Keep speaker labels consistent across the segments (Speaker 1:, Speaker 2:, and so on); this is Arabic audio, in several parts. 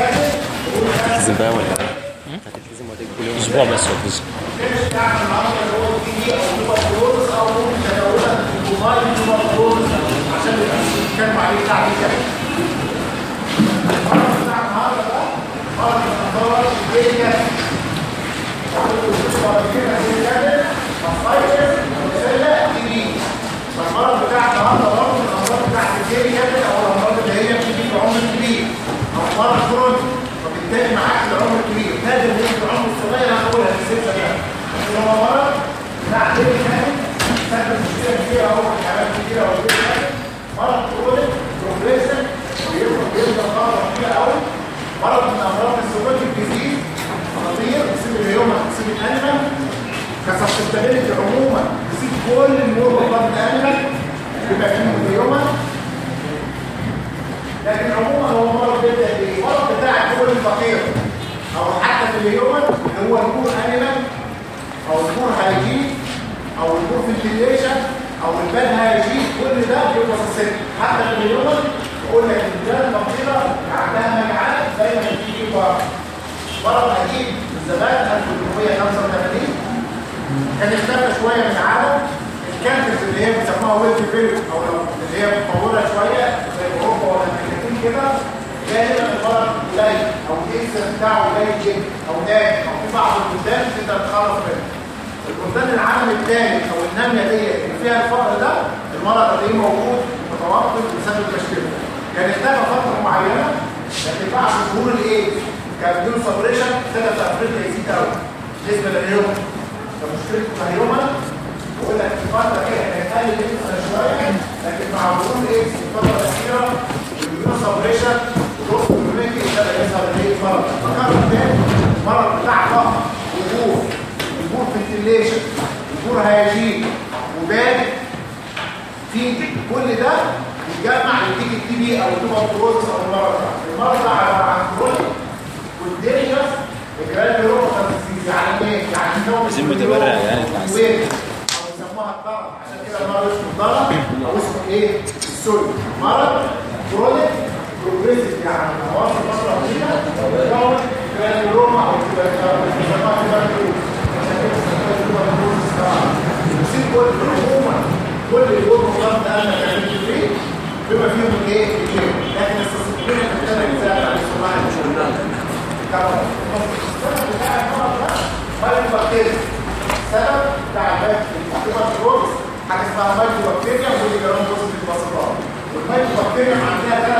Speaker 1: هتلتزم بقى ولا هتلتزم ولا كل يوم أسبوع بس هتلتزم
Speaker 2: كان عليه كده المرض بتاع النهارده برضه من الامراض بتاعت الجيري أو الامراض اللي هي بتيجي في عمر كبير أو مرض كروني فبالتالي معاك العمر الكبير نادر يجي في العمر الصغير هقولها في السته ده لكن هو مرض بتاع الجيري كابل سبب مشكله كبيره في حالات كتيره أو كابل مرض كروني بروجريسيف بيفضل بيفضل فتره قوي مرض من أمراض ديزيز الهيومن بيسيب الأنيمال. كسبتابيلتي عموما. بيسيب كل النور بتاعت الأنيمال. بيبقى فيه الهيومن لكن عموما هو مرض بيبدا بايه؟ المرض بتاع الكون الفقير. أو حتى في اللي هو الكون أنيمال. أو الكون هايجين. أو الكون فنتيليشن أو الباد هايجين. كل ده بيبقى في السن حتى في الهيومن يقول لك البلاد الفقيرة عندها مجاعات دايما بتيجي بره مرض من زمان 1885 كان اختفى شوية من العالم. ال countries اللي هي بيسموها well developed أو اللي هي متطوره شوية زي اوروبا ولا الامريكتين كده غالبا المرض قليل أو الانسان بتاعه قليل جدا أو ناجح أو في بعض البلدان تقدر تخلص منه البلدان العالم الثاني أو النامية دي اللي فيها الفقر ده المرض هتلاقيه موجود متوقف بسبب مشكلته كان اختفى فترة معينة لكن بعد ظهور الايدز كان بدون سبريشن ابتدى في افريقيا يزيد قوي بالنسبة للهيومن فمشكله الهيومن بقول لك في فتره كده كانت قلت جدا شوية لكن مع ظهور الايدز في الفترة الأخيرة بدون سبريشن ودوس كوميونيتي ابتدى يظهر الايه مرض. فكرت تاني المرض بتاع ضغط وجوه وجوه فنتيليشن وجوه هياجين وباد في كل ده يتجمع نتيجه تي بي أو توبركلوز أو المرض المرض ده عباره كرونيك والديريوس الجرانيولوباثيز يعني إيه؟ يعني نوع
Speaker 1: عايزين متبرع يعني.
Speaker 2: وين أو يسموها الضغط عشان كده المرض اسمه الضغط أو اسمه إيه؟ السوري. مرض كرونيك بروجريسيف يعني خلاص فترة طويلة نوع جرانيولوما أو يسموها تبركلوز عشان كده بيسموها تبركلوز يصيب كل عموما كل الجمهور مضاد أنا كان فيه. بما فيهم الايه الجيم لكن السوسيبين بتبدا تزال على الصباح الشغلانه ده. مايكرو بكتيريا السبب بتاع البكتيريا حاجة اسمها ودي جرام بوزيتيف بكتيريا عندها ثلاث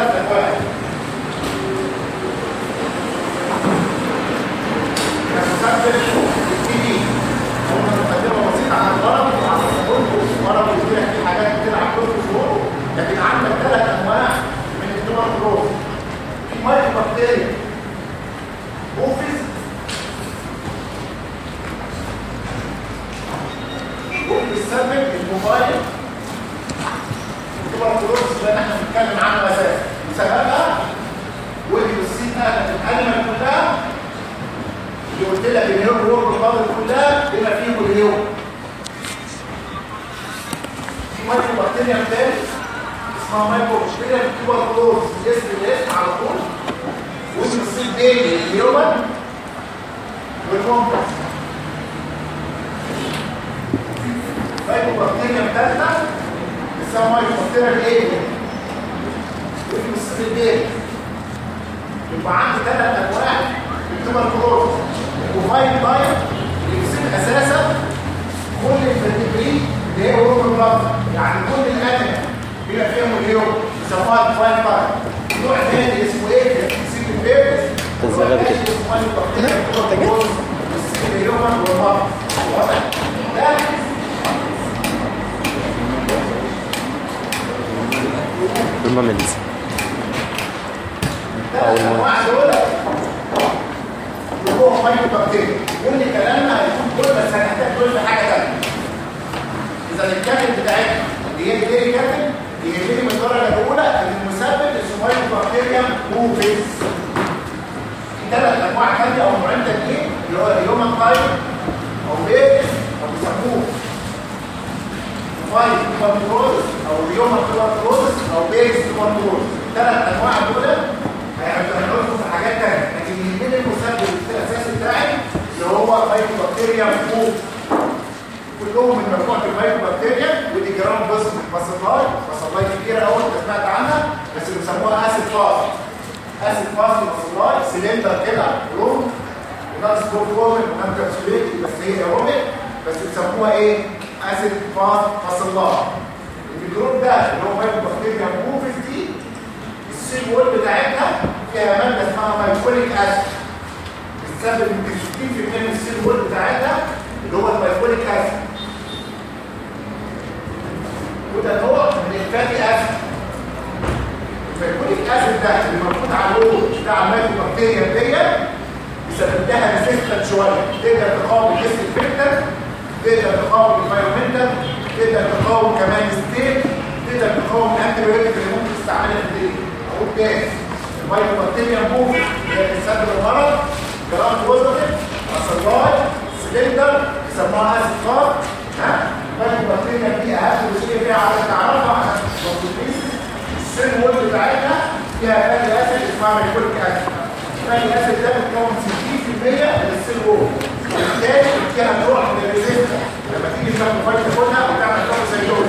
Speaker 2: وبالتالي فيها نوع من الريزيستنس لما تيجي تاخد فايت تاخدها وتعمل كام سيلول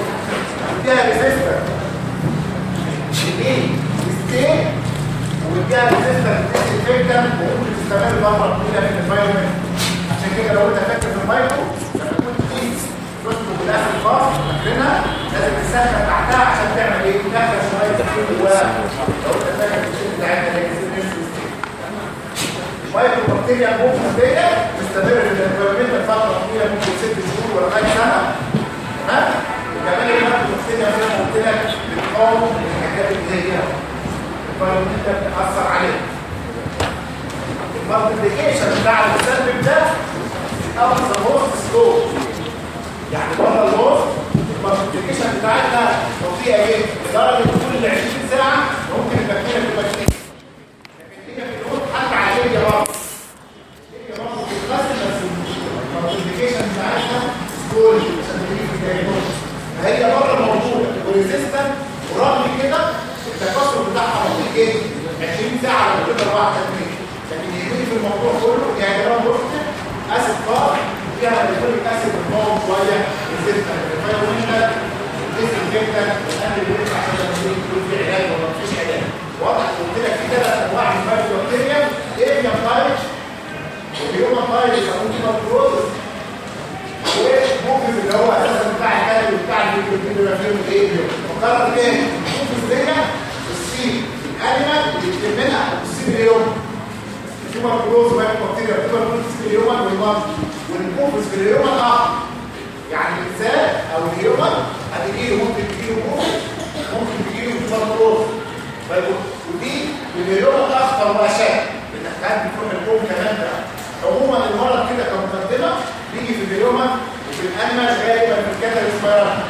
Speaker 2: فيها ريزيستنس ليه؟ ستيت وبتديها ريزيستنس ديسانفكتنت وممكن تستمر فتره طويله في الانفايرمنت عشان كده لو انت فاكر في المايكرو لما كنت تقيس تطلب الاسيد الخاص فاكرينها لازم تسخن تحتها عشان تعمل إيه؟ تدخل شوية تكون جواها لو انت فاكر الشيء بتاعتها اللي هي ال Mycobacteria ديت تستمر في ال environment فتره طويله ممكن ست شهور ولا لغايه سنه تمام؟ وكمان ال Mycobacteria زي ما قلت لك بتقاوم الحاجات اللي زي كده ال environment بتأثر عليها ال multiplication بتاع المسبب ده out the most slow يعني بره الوسط ال multiplication بتاعتنا بطيئه إيه؟ لدرجه كل 20 ساعة ممكن البكتيريا تبقى كتير لكن هي في الوسط حتى عاديه برضه هي برضه بتتغسل بس المالتيبيكيشن بتاعتها سلو عشان تيجي في الدايجنوز فهي بره موجوده وريزيستنت ورغم كده التكاثر بتاعها بطيء إيه؟ 20 ساعه لما تقدر واحدة اثنين لكن يهمني في الموضوع كله يعني جرام بوزيتيف اسيد فار فيها الفوليك اسيد بتقاوم شوية ريزيستنت الفايرومينال ديسانفكتنت الانتي بيوتيك عشان لما يكون في علاج ولا مفيش علاج. واضح قلت لك في ثلاث انواع من البكتيريا ايفيان فايروس وهيومن فايروس يسموه تيبركلوزس وممكن اللي هو أساسا بتاع الكلب وبتاع الفيتامين بيبقى فيهم الايه فكرت إيه ممكن دي السين الانيمال اللي بتهمنا السين اليوم تيبركلوز باكتيريا تيبركلوز في اليوم والمرض والموفز في اليوم الآخر يعني الانسان أو الهيومن هتجيله ممكن تجيله موفز ممكن تجيله تيبركلوز ودي الهيومن واشد انك تعدي تروح الكون كمان ده عموما المرض كده كمقدمه بيجي في الهيومن وفي الانيمال غالبا في الكتل الصغيره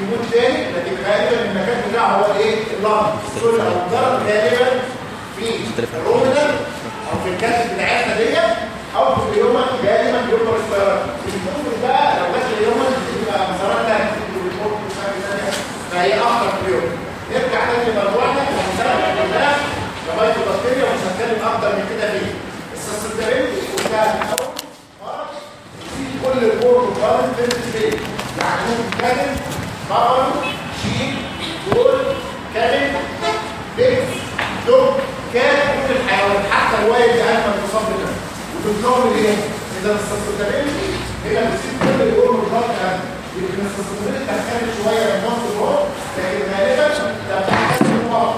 Speaker 2: يموت تاني لكن غالبا المكان بتاعه هو الايه؟ اللنج السل أو الضرر غالبا في الرومينال أو في الكتل بتاعتنا ديت أو في اليومن غالبا بيكبر السيارات المفروض بقى لو جت اليومن بتبقى مسارات ثانية فهي اخطر في اليوم. نرجع تاني لموضوعنا. المسارات كلها لغايه البكتيريا ومش هنتكلم أكتر من كده فيه. قلتها من أول كل الكور وقارن في السبيل يعني ممكن كاتب بابلو شيك دول كاتب بيكس دوب كاتب كل الحيوانات حتى قال ما تصاب بده وبتكون إيه؟ إذا السسبتابيلتي هي بتسيب كل والقارن يمكن السسبتابيلتي تختلف شوية من نص الكور لكن غالبا ده بتحتاج المرض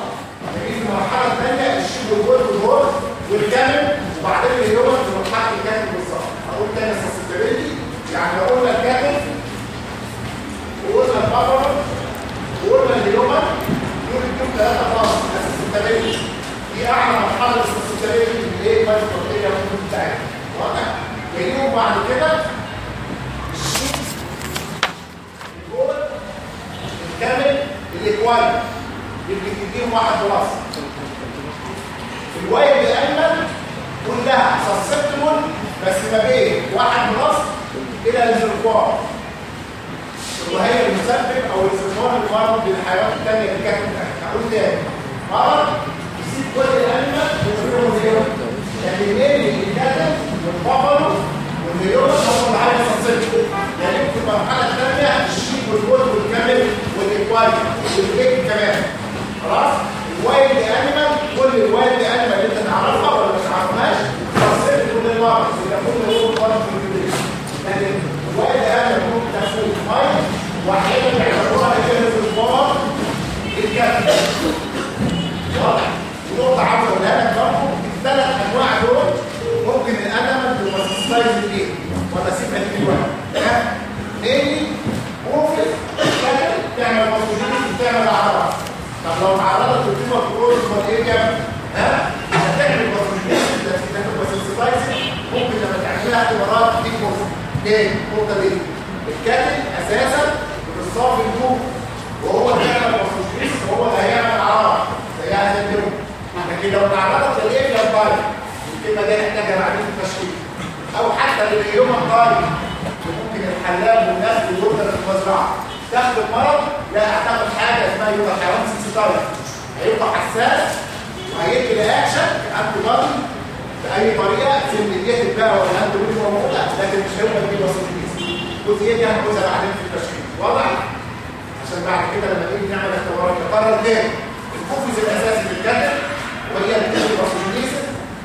Speaker 2: نيجي في المرحله الثانية الشيك والجول والجول والكامل وبعدين اليوم في مرحله الكاتب بالظبط أقول تاني السسبتابيلتي يعني لو قلنا الكاتب وقلنا البابر وقلنا اليومن دول اليوم ثلاثة خلاص السسبتابيلتي دي أعلى مرحلة السسبتابيلتي اللي هي فايز بكتيريا ممكن بتاعتها واضح؟ يجيهم بعد كده الشيك الجول الكامل الإكوال يمكن تديهم واحد بلس الوايب الأيمن كلها سسبتبل بس ما بين واحد بلس إلى الزرقوار وهي المسبب أو السلطان المرض للحيوانات الثانية اللي كانت هقول تاني. مرض يسيب كل الانيمال ويصيبهم اليوم. لكن إيه اللي كتب والبقر والمليون هم اللي عايز يصيبهم يعني في المرحله الثانية الشيك والجود والكامل والاكوالي والكيك كمان. خلاص؟ الوايلد أنيمال كل الوايلد أنيمال اللي انت تعرفها ولا ما تعرفهاش تصير كل المرض اذا كل هو مرض في الوايلد أنيمال ممكن بيعتبروها كلمه البار واضح اقولها لك برضه الثلاث انواع دول ممكن الانيمال تبقى سايز إيه ولا سيبها نيلي ممكن تعمل وتعمل طب لو تعرضت للقيمه الكروز إيه كام ها هتعمل تبقى ممكن لما تعملها اختبارات دي الكاتب أساسا بتصاب الجوع وهو اللي هيعمل مصروفين وهو اللي هيعمل اعراض زي هذا اليوم لكن لو تعرضت للايه للبايل الكلمة دي محتاجه بعدين تشكيل أو حتى لليوم الطالب ممكن الحلاق والناس والوردة في المزرعة تاخد المرض لا أعتقد حاجة اسمها يبقى حيوان سنسيتايز هيبقى حساس وهيدي رياكشن انتي بادي بأي طريقة سنتيتك بقى ولا انت ودي موجودة لكن مش هيبقى دي وسط الجزئية دي هنقولها بعدين في التشخيص واضح؟ عشان بعد كده لما نيجي نعمل اختبارات نقرر تاني الفوكس الأساسي في وهي الكاتب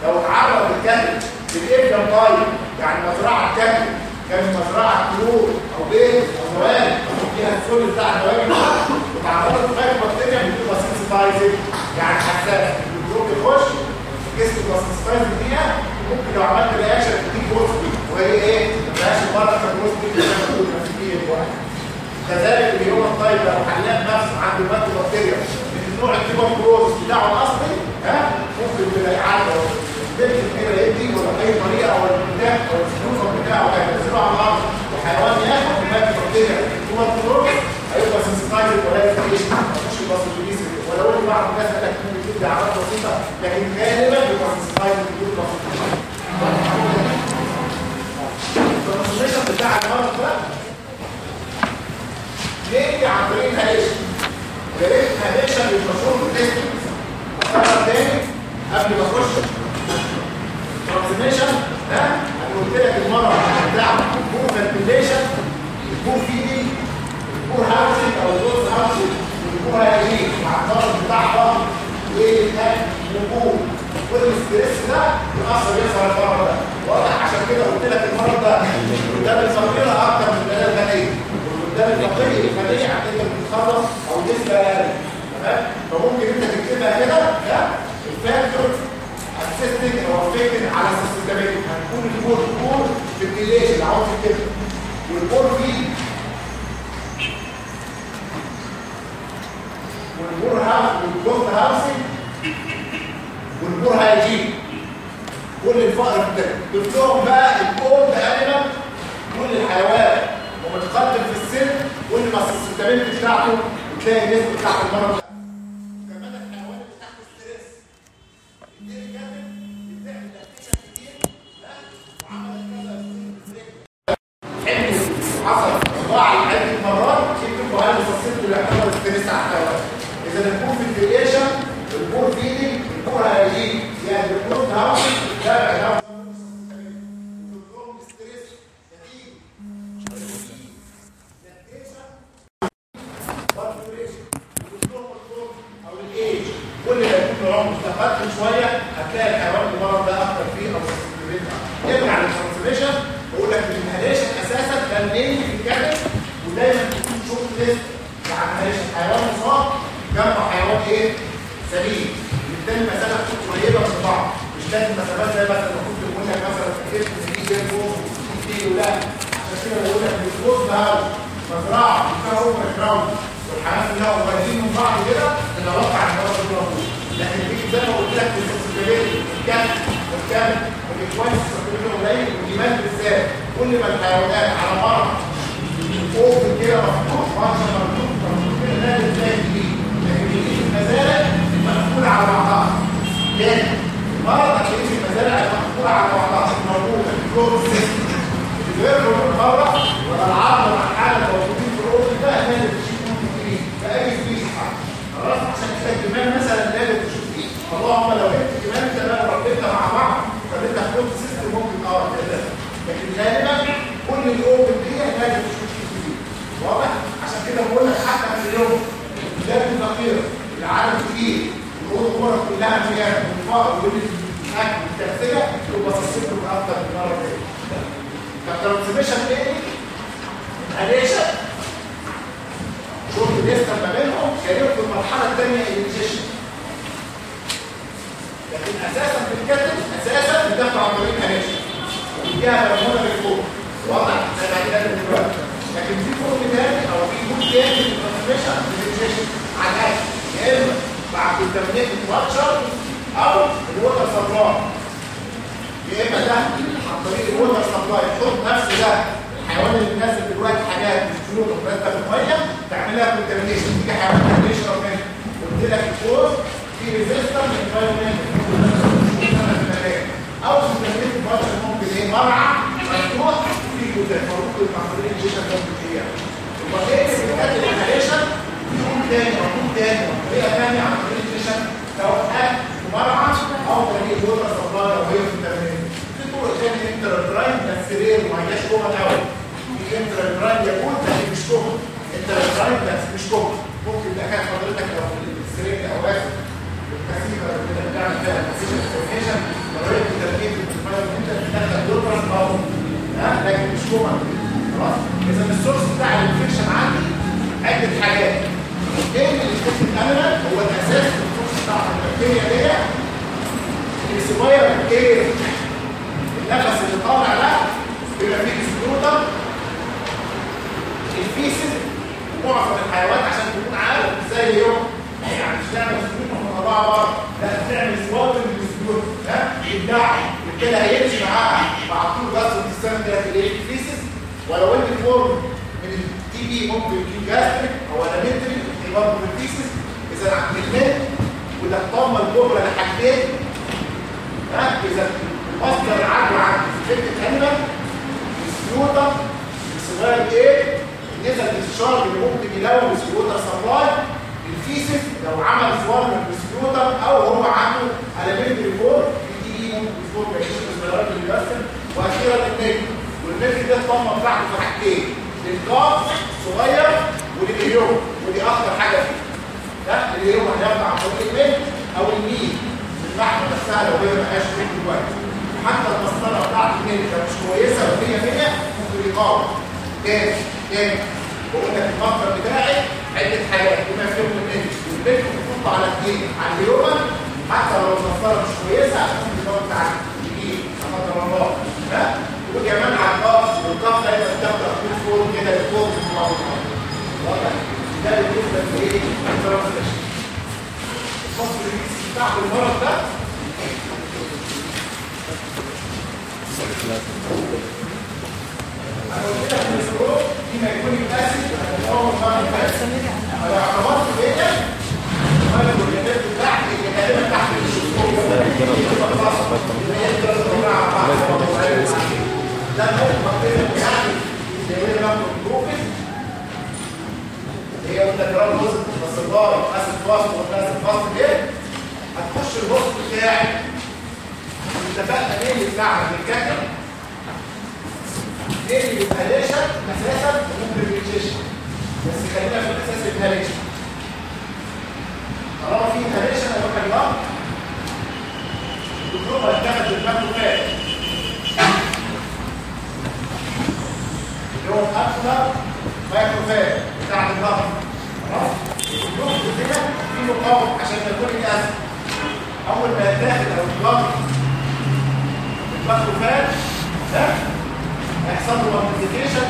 Speaker 2: لو اتعرض الكاتب للابن طيب؟ يعني مزرعة كامل كانت مزرعة طيور أو بيت أو نوال فيها السول بتاع النوال وتعرضت لغاية بكتيريا بتبقى سنسيتايزد يعني حساسة الجروب يخش جسم سنسيتايزد فيها ممكن لو عملت رياكشن تديك بوزيتيف. وهي إيه؟ المرض كان بوزيتيف. زي ما ما فيه واحد كذلك اليوم الطيب لو حلاق نفسه عنده مادة بكتيريا من النوع التيبوكروز بتاعه الأصلي. ممكن تبقى يعالجه بنت كده يدي ولا اي طريقه أو البتاع أو السلوك بتاعه هينزله على الأرض وحيوان من ماده بكتيريا هو الكلور هيبقى سنسيتايز ولا مش يبقى سنسيتايز ولو بعض الناس قال لك ممكن تدي اعراض بسيطه لكن غالبا بيبقى سنسيتايز بدون الترانسميشن بتاع المرض ده ليه عن طريق الهاليشن يا ريت الهاليشن المشهور بالتستنس مرة تاني قبل ما اخش ترانسميشن ها أنا قلت لك المره بتاع البور فالبيليشن البور فيدي البور هاوسنج أو الدوز هاوسنج البور هيجي مع الضغط بتاعها والاكل والبور والستريس ده يأثر يظهر المرض ده واضح عشان كده قلت لك المرض ده قدام الفقيره أكتر من البلاد الغنيه وقدام الفقير الغنيه انت بتتخلص أو نسبه أقل تمام فممكن انت تكتبها كده ها الفاكتور اسيستنج أو افكتنج على السيستماتيك هتكون الكور كور في الديليشن اللي عاوز كده والكور فيه والكور هاوس والكور هاوسنج هيجيب كل الفقر ده. ضدهم بقى الكور تقريبا كل الحيوان. ومتقدم في السن. كل ما السيستماتيك بتاعته بتلاقي النسبة بتاعت المرض الثانية الانجيشن لكن أساسا في الكاتب أساسا بتدفع عن طريق الاديشن وفيها مرمونه بالفوق واضح؟ زي ما كده دلوقتي لكن في فورم تاني أو في جزء تاني في الترانسميشن الانجيشن على الاكل يا إما بعد الترميم الواتشر أو الوتر سبلاي. يا إما ده عن طريق الوتر سبلاي. تحط نفس ده. الحيوان اللي بينزل دلوقتي حاجات مش فلوس في المية تعملها كونتامينيشن تيجي حيوان قلت لك الكوز في ريزيستنس انفايرمنت أو الواتشر ممكن إيه مرعى مفتوح في كونتامينيشن ممكن ممكن إيه يبقى إيه الحاجات الانهاليشن يوم تاني يوم تاني طريقه ثانية عن طريق الجيشن سواء مرعى أو طريق ووتر سبلاي أو غير كونتامينيت في طرق ثانية انتر برايم بس رير وما هياش كومن قوي في انتر برايم يكون مش كومن انتر برايم بس مش كومن ممكن ده حضرتك لو في السرير أو اللي بتعمل فيها لكن مش كومن خلاص؟ إذا السورس بتاع الانفكشن عندي عدة حاجات. إيه الانفكشن انيمال هو الأساس في السورس بتاع البكتيريا دي. الصغير إيه النفس اللي طالع ده بيبقى فيه سكروتر الفيسز معظم الحيوانات عشان تكون عارف إزاي يوم يعني مش تعمل سكروتر مطلعه بره لا تعمل سوابل للسكروتر ها يدعي كده هيمشي معاها مع طول بس وتستخدم ده في الايه الفيسز ولو ان الفورم من التي ممكن يكون جاستريك أو انامتري برضه في الفيسز اذا عملناه وده الطامه الكبرى لحاجتين ها اذا مصدر العدوى عند فكره انيمال السيوطه الصغير إيه نزل الشارج اللي ممكن يلوث الوتر سبلاي الفيسس لو عمل سوار بالسيوطه أو هو عنده المنت ريبورت دي ممكن يكون بعيش الزرارات اللي بيرسل وأخيرا النجم. والنجم ده الطامه بتاعته في حاجتين للكاف صغير وللهيوم ودي اخطر حاجة فيه. ده الهيوم هيبقى عن طريق الميل أو الميل. اللحمه نفسها لو هي ما فيهاش ميل دلوقتي. حتى المسطرة بتاعت لو مش كويسة وهي فيها ممكن يقاوم. تاني تاني بقول لك المصدر بتاعي. عده حاجات بما فيهم الميل الميل بتحط على اثنين على الهيوم حتى لو المسطره مش كويسة عشان النظام بتاعك يجيب قدر الله وكمان على القاف والقاف دايما بتبدا تكون فوق كده لفوق في الموضوع واضح؟ ده بالنسبة لايه الفصل الرئيسي بتاع المرض ده. أنا قلت لك إن السكروب دي ما يكون هو مصدر الاسيد لو اعتبرت كده الميه والجدات بتاعتي اللي غالبا تحت ده البكتيريا بتاعتي اللي هي ماكروبروفيس هي جرام جزء بس الضارب ولا اسيد فاست دي هتخش الوسط بتاعي اتفقنا إيه اللي بتاعنا بالكاتب إيه اللي الهاليشن أساسا ممكن الريجيشن بس خلينا في الأساس الهاليشن طالما في هاليشن أروح اليوم الدكتور هيتاخد الماكروفاج اللي هو الاكثر مايكروفاج بتاع النهر خلاص؟ الجلوكوز كده في مقاوم عشان يكون الاسيد أول ما يتاخد أو يتضغط الماكروفاج ده هيحصل له مالتيبيكيشن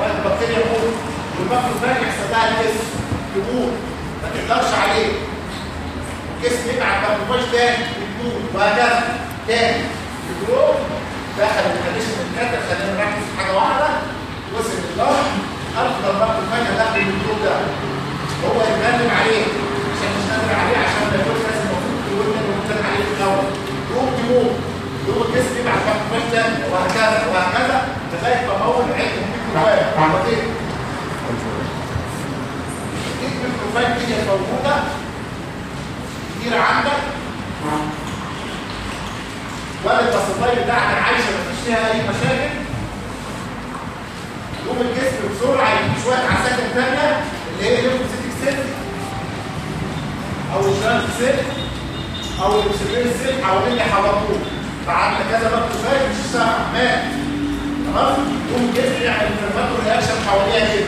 Speaker 2: والبكتيريا تموت والماكروفاج يحصل لها الجسم تموت ما تقدرش عليه. الجسم يبعت ماكروفاج تاني يموت وهكذا. تاني الجلوكوز دخل الكاليشن الكاتر خلينا نركز في حاجة واحدة. وصل للضغط افضل ماكروفاج داخل الجلوكوز ده. هو يتكلم عليه عشان مش قادر عليه عشان ما يكونش لازم المفروض يقول لك بنتكلم عليه في الأول. يقوم يموت. يقوم الجسم يبعت ماكروفاج تاني وهكذا وهكذا. لغاية ما هو العين ميكروفاج السلفات دي كانت موجودة. كتير عندك. والباسيفاي بتاعتك عايشة مفيش فيها أي مشاكل. يقوم الجسم بسرعة يجيب شوية عساكر تانية اللي هي ليمفوسيتيك سيل أو الجرانت سيل أو الاكسبير سيل حوالين اللي حواليه بعد كذا برضه فايت مش ساعه مات. خلاص يقوم الجسم يعمل انفرماتور رياكشن حواليها كده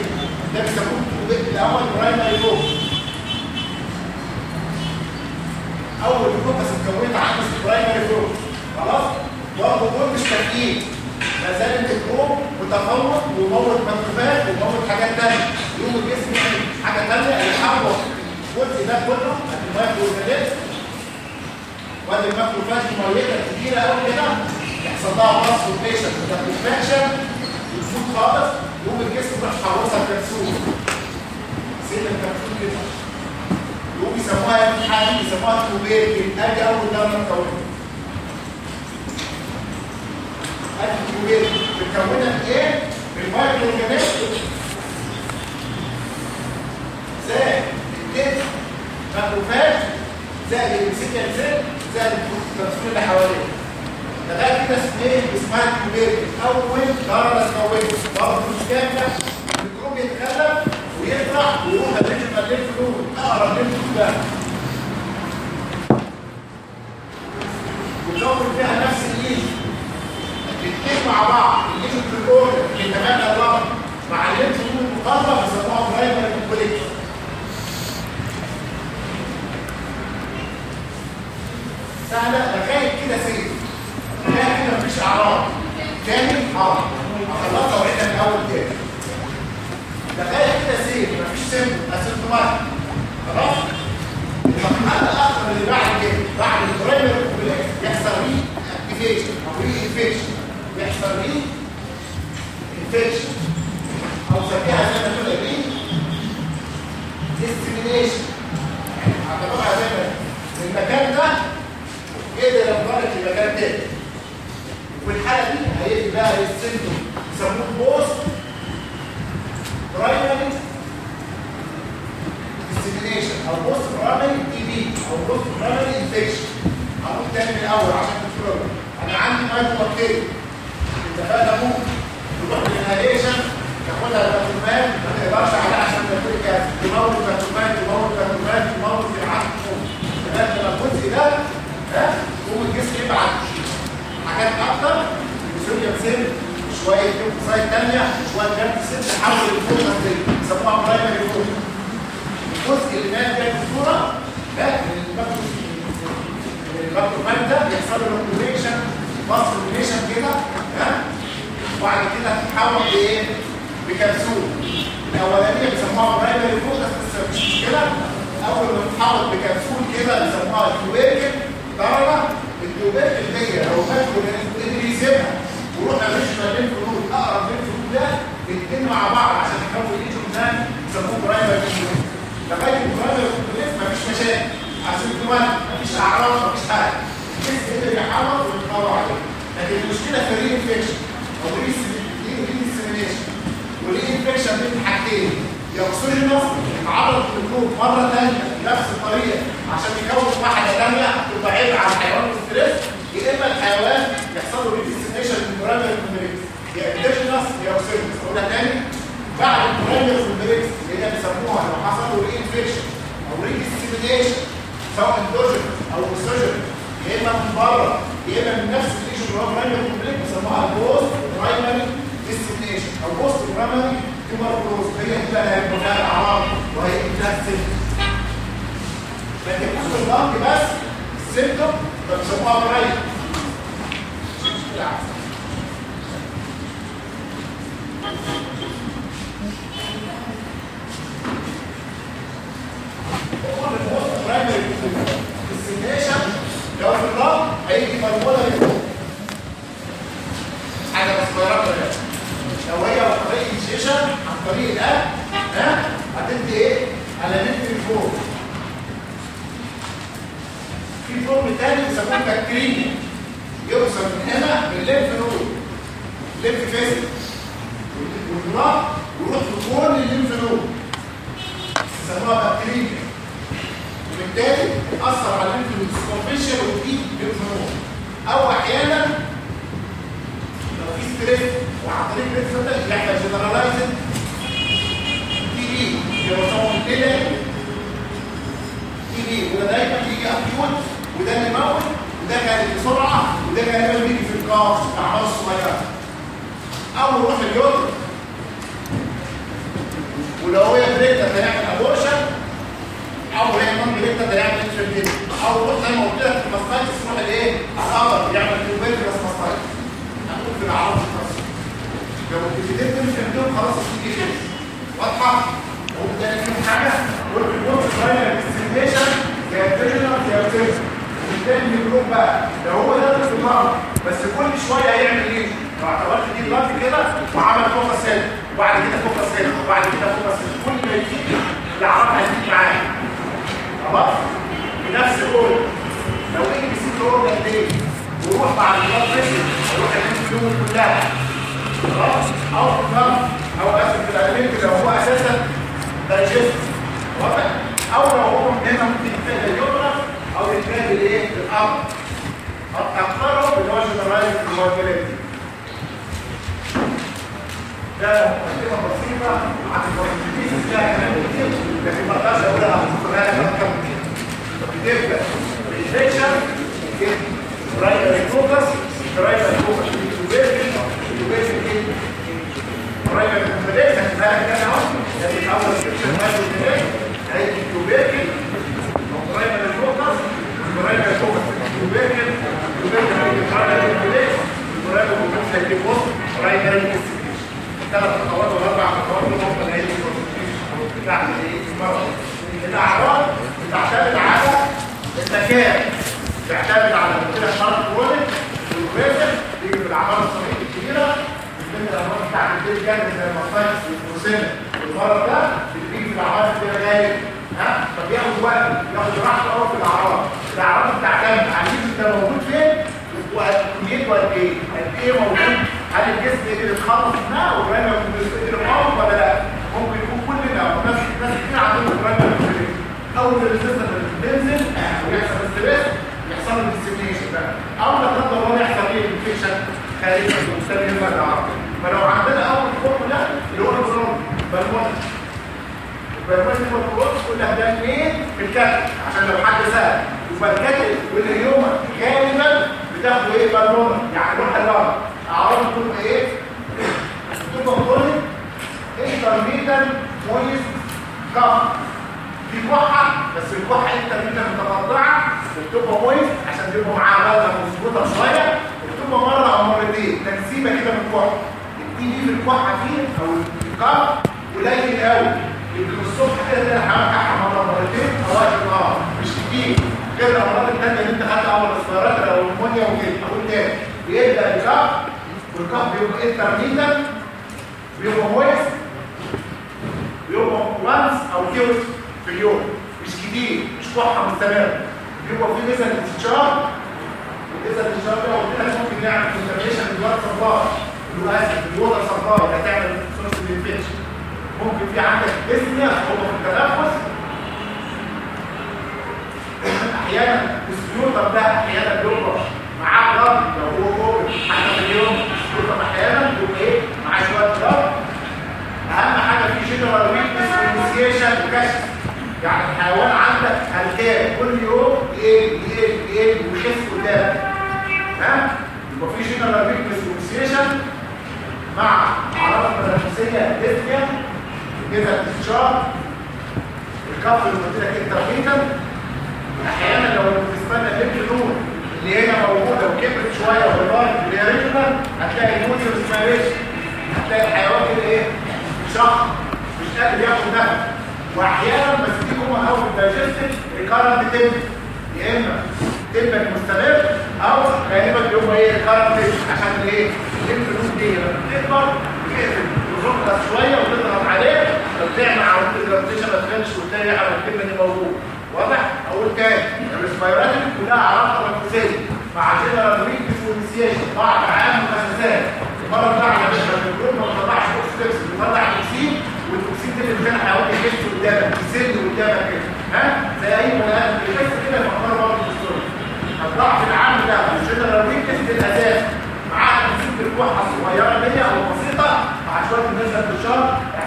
Speaker 2: ده بيسموه الأول primary focus أول focus اتكونت عند ال primary focus خلاص؟ برضه دول مش كافيين ما زال الميكروب متفوق وموت مكتوبات وموت حاجات ثانية يقوم الجسم يعمل حاجة ثانية يحول الجزء ده كله ال micro organism وادي ال macrophage ميته كتيره قوي كده يحصل لها transformation و transformation يفوت خالص. يقوم الجسم يروح حوصها كبسول سيل الكبسول كده. يقوم يسموها في حاجة يسموها كوبير ادي أول دم مكونه أدي كوبير متكونة من إيه؟ من مايكرو زائد الدم ماكروفاج زائد السيكل سيل زائد الكبسول اللي حواليه. لغاية كده اسمه إيه؟ اسمها ال tubercle أول درجه تكونه برضه مش كاملة. الميكروب يتخلف. ويطلع ويروح ال lymph ال lymph node اقرب lymph node ده ويكون فيها نفس ال lesion الاثنين مع بعض ال lesion في اللي تمام الرابط مع ال lymph node المقرب بيسموها primary complex سهله لغايه كده safe لغايه كده مفيش اعراض تاني آه خلصها وعيدها من اول تاني لغايه كده safe مفيش safe asymptomatic خلاص. المرحله الآخر اللي بعد كده بعد ال primary complex يحصل re activation أو re infection يحصل re infection أو سميها زي ما تقول re dissemination اعتبرها زي ما المكان ده قدر ينطلق لمكان تاني وفي الحاله دي هيجي بقى ال symptom يسموه post primary dissemination أو post primary TB أو post primary infection هقول تاني من الأول عشان تفهموا أنا عندي mycobacteria اتفقنا ممكن تروح لل inhalation تاخدها البكتيريات ما تقدرش عليها عشان تفرق تموت البكتيريات تموت البكتيريات تموت في العقل. لغايه لما الجزء ده ها يقوم الجسم يبعت. حاجات أكتر السوريا سيل شوية ليمفوسايت ثانية شوية جامد سيل تحول دي يسموها برايمري فورمه الجزء اللي مات ده الصورة ده الماكروفاج ده بيحصل له ريكوميشن ماسكوليشن كده ها وبعد كده تتحول لايه؟ بكبسول الأولانية بيسموها primary focus بس مش مشكله أول ما تتحول بكبسول كده بيسموها ال tubercle درجة. ال tubercle دي لو فاكروا قدر يسيبها وروح regional lymph node أقرب lymph node ده الاثنين مع بعض عشان يكون lesion ثاني يسموه primary focus لغايه ال primary focus مفيش مشاكل. كمان مفيش أعراض مفيش حاجة. الجسم قدر يحاول ويتطور عليه لكن المشكلة في ال re infection أو re dissemination وال re infection بين حاجتين. يا exogenous يتعرض للميكروب مرة ثانية بنفس الطريقة عشان يكون واحدة ثانية تبقى عبء على الحيوان وال stress يا إما الحيوان يحصل له redissemination من primary complex يا exogenous يا exogenous اقولها ثاني بعد ال primary complex اللي هي بيسموها لو حصل له re infection أو redissemination سواء endogenous أو أكسجين يا إما من بره يا إما من نفس ال lesion اللي هو primary complex بيسموها post primary dissemination أو post primary tuberculosis هي دي بقى هيبقى فيها الاعراض فيها ال symptom لكن مش ال lung بس ال symptom بيسموها primary برايمري ديسيميشن لو في اللنج هيجي لفوق حاجة بس صغيره لو هي عن طريق الشيشن عن طريق الاكل ها هتدي إيه نفس الفوق في فورم تاني بيسموه بكتيريا يوصل من هنا للليمف نود الليمف فيزيك والبلاط يروح لكل الليمف نود بيسموها بكتيريا وبالتالي تاثر على وديب ليمف نود أو أحيانا لو في ستريس وعن طريق الريسبتر يحصل جنرالايزد تي بي صوم كده. تي بي وده دايما يجي اكيوت وده اللي موت وده كان بسرعة وده كان بيجي في القاف في الاعمار الصغيرة. أول روح اليوم ولو هي بريتا هيعمل ابورشن أو هي نون بريتا هيعمل انترفيو أو روح زي ما قلت لك الماستايتس روح الايه الخطر يعمل كوبيركلس ماستايتس هنقول في العرض الخاص لو الكتاب مش عندهم خلاص كده واضحة؟ وبالتالي في حاجة والبروت فاينل ديستنيشن يا فيجنال يا فيجنال وبالتالي الجروب بقى. لو هو ده الاختبار بس كل شوية هيعمل إيه؟ لو اعتبرت دي ضغط كده وعمل فوكس هنا وبعد كده فوكس هنا وبعد كده فوكس هنا كل ما يزيد الاعراض هتزيد معاه خلاص؟ بنفس الاورد لو إيه بيسيب الاورد قد إيه؟ ويروح بعد البلاد بريشر يروح يعمل كلها خلاص؟ أو في أو آسف في الالمنت لو هو أساسا دايجست واضح؟ أو لو هو هنا ممكن يتجه اليمنى أو يتجه الإيه؟ الامر اكثرهم اللي هو جنرالايز المواكلات ده مقدمه بسيطه عن البروتين فيها كلام كتير لكن ما أقدرش اقولها هتذكرها لك أكتر من كده بتبدا بالانفكشن برايمري فوكس برايمري فوكس التوبيركل التوبيركل إيه؟ برايمري هتبقى لك أنا اهو لكن اول سكشن مايكرو هيجي التوبيركل برايمري فوكس برايمري فوكس التوبيركل التوبيركل هيجي برايمري كومبلكس برايمري كومبلكس هيجي برايمري ثلاث خطوات ولا أربع خطوات اللي هم بتاعت الايه؟ المرض الأعراض بتعتمد على المكان بيعتمد على كده شرط كرونيك والبريزن بيجي في الاعراض الصغيره الكبيرة. بتبقى الامراض بتاعت البيت جامد زي المصايص والبروسينا والمرض ده بتيجي في الاعراض كده جاي ها؟ فبياخد وقت ياخد راحته قوي في الأعراض. الأعراض بتعتمد على انت موجود فين؟ وكميته قد إيه؟ قد إيه موجود؟ هل الجسم قدر يتخلص منها وال primary قدر يقاوم ولا لا؟ ممكن يكون كلنا وناس ناس كتير عندهم ال primary اول ال resistance بتنزل ويحصل stress يحصل له debilitation بقى أو لا قدر الله يحصل إيه infection خارج المستوى المرضى فلو عندنا اول فورم ده اللي هو البرون بالمون بالمون والبرون كل ده منين في الكتف عشان لو حد سال يبقى الكتف والهيومن غالبا بتاخدوا إيه؟ بالمون يعني روح اللغة اعراض بتبقى إيه؟ بتبقى كرونيك إنترميتال مويس كف في كحة بس الكحة إنترميتال متقطعة وبتبقى مويس عشان تبقى معاها بلغه مظبوطة شوية وبتبقى مرة أو مرتين. تنسيبة كده من الكحة. التي في الكحة فيه أو الكف قليل قوي يمكن الصبح كده تلاقي حمام كحه مرة مرتين أو وقت النهار مش كتير. غير الامراض الثانية اللي انت خدتها أول الاسبيرات أو المونيا وكده أقول تاني بيبدأ الكف والكف بيبقى انترميتال بيبقى مويس بيبقى وانس أو كيوس في اليوم مش كتير مش كحه مستمره بيبقى في نسب استشار نسب الاستشار ده قلت ممكن نعمل كونتاميشن بالوقت صبار بالوقت بالوضع هتعمل سورس الانفكشن ممكن في عندك ديسنيا صعوبه في التنفس أحيانا السيوطه ده أحيانا بيبقى معاه ضغط لو هو كوبل حتى في اليوم. السيوطه أحيانا بيبقى إيه؟ معاه شوية ضغط أهم حاجة في general weakness و emaciation وكشف. يعني الحيوان عندك هلكان. كل يوم يقل يقل يقل ويخف قدامك. ها؟ يبقى في general weakness و emaciation مع أعراض تنفسية dyspnea كده discharge ال cough اللي قلت لك intermittent أحيانا لو بتستنى ال lymph node اللي هنا موجودة وكبرت شوية وبالغلط اللي هي regional هتلاقي ال node respiration هتلاقي الحيوان كده إيه؟ شخص مش قادر ياخد نفس واحيانا بس دي هم أو الدايجستيف ريكارنت تيب يا إما تبقى مستمر أو غالبا بيبقى إيه؟ ريكارنت عشان إيه؟ الليمف نود دي. لما بتكبر بتقفل. وتضغط شوية وتضغط عليه. فبتعمل عمليه الجرافيتيشن ما وتلاقي على الكلمة دي موجود واضح؟ أقول تاني الريسبيرات كلها أعراض تنفسية. مع جنرال ويكنس وانسيشن بعض عام مؤسسات المره بتاعنا باشا الجروب ما بيطلعش اوكسيدكس بيطلع توكسين والتوكسين ده اللي بتاع حيوان يحس قدامك يسد قدامك كده. ها؟ زي أي بني آدم كده يفكر برضه في الصورة الضعف العام ده الجنرال ويكنس بالاساس معاها تنسيب الكحه الصغيره دي أو بسيطة مع شوية النسب الشر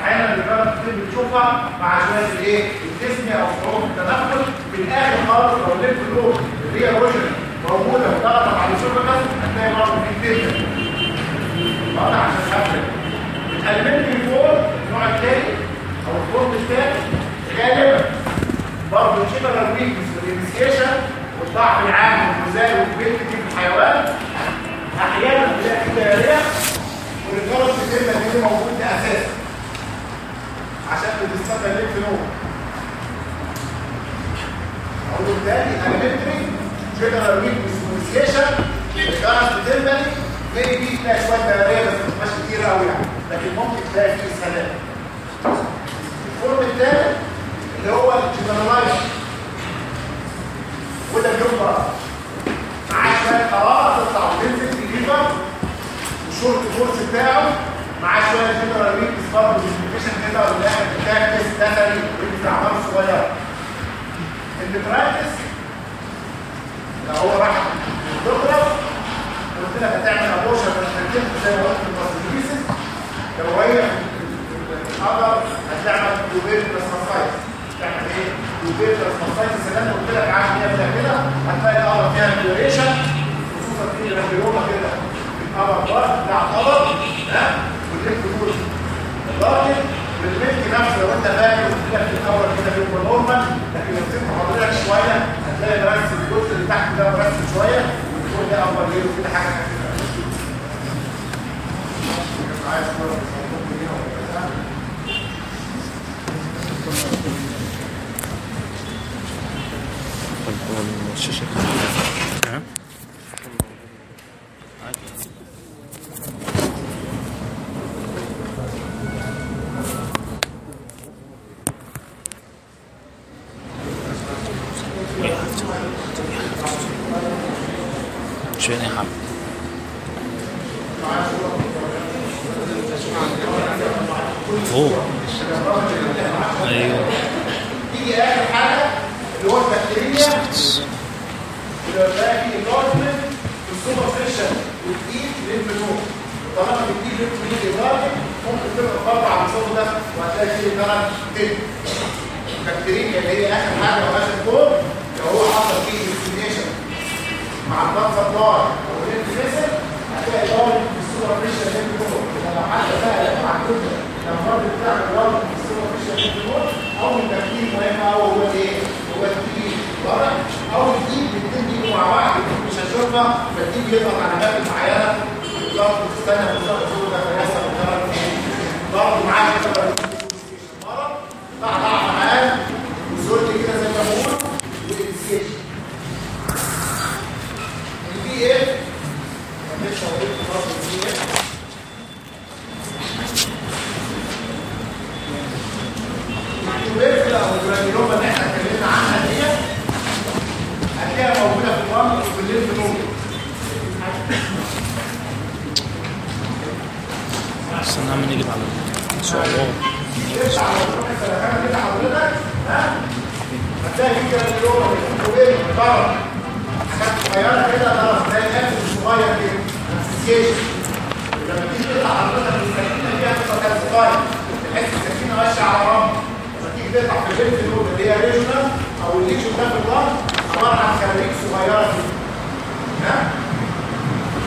Speaker 2: أحيانا الرجاله كتير بتشوفها مع شوية الإيه؟ الجسم أو صعوبه التنفس. في الآخر خالص لو الليمف نود اللي هي اوريجن موجودة وضغطت على السوبر هتلاقي برضه في كتير واضح عشان افرق الالمنتري فور النوع الثاني أو الفورم الثاني غالبا. برضه الجنرال ويكنس والانسيشن والضعف العام والمزاج والبيت في الحيوان. أحيانا بتلاقي في دايريه والجرس الكلمة دي موجود ده أساسا. عشان نود أقول تاني الالمنتري جنرال ويكنس والانسيشن الجرس بتلمني زي دي تلاقي شوية دايريه بس مش كتير قوي يعني. لكن ممكن تلاقي فيه سلام. الفورم الثالث اللي هو الجنرالايز وده بيبقى معاه شوية حراره تطلع وتنزل في الليفر والشورت كورس بتاعه. معاه شوية جنرال برضه ديسبيكيشن كده والاخر كيس دخلي بتاع عمال صغيره البراكتس لو هو راح تضرب قلت لك هتعمل ابوشن من زي ما قلت في الباسيليسيس لو هي القدر هتعمل دوبيل بلاسماسايتس تعمل إيه؟ دوبيل بلاسماسايتس اللي قلت لك عارف هي كده. هتلاقي القدر فيها ديوريشن خصوصا في الراديوما كده. القدر ده بتاع القدر ها والليفت دول الراجل والملك نفسه لو انت فاكر قلت لك في الأول كده بيبقى نورمال لكن لو سبت حضرتك شوية هتلاقي مرسم الجزء اللي تحت ده مرسم شوية والفوق ده اكبر ليه وكده حاجة عايز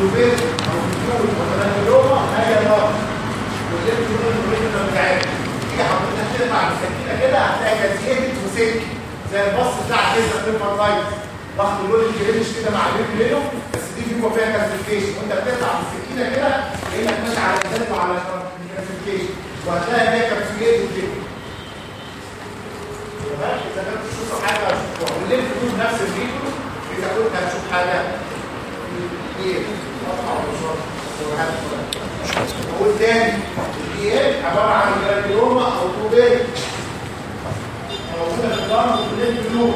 Speaker 2: توبيل أو الريجونال بتاعتها تيجي حضرتك تقطع السكينة كده هتلاقي جزئيه وسك زي البص بتاع الجزء الفيرمانتايت ضغط اللون الجريش كده مع الليمف لينو بس دي بيبقى فيها كالسيفيكيشن. وأنت بتقطع بالسكينه كده كأنك ماشي على الجلد وعلى الكالسيفيكيشن وهتلاقي هي كابسوليت وكده. تمام؟ إذا كنت تشوف حاجة هتشوفها. والليمف نود نفس الفيديو إذا كنت هتشوف حاجة. إيه واضحه ولا مش واضحه نقول تاني الايه عباره عن جرانيوما أو توبيل موجوده في والليمف نود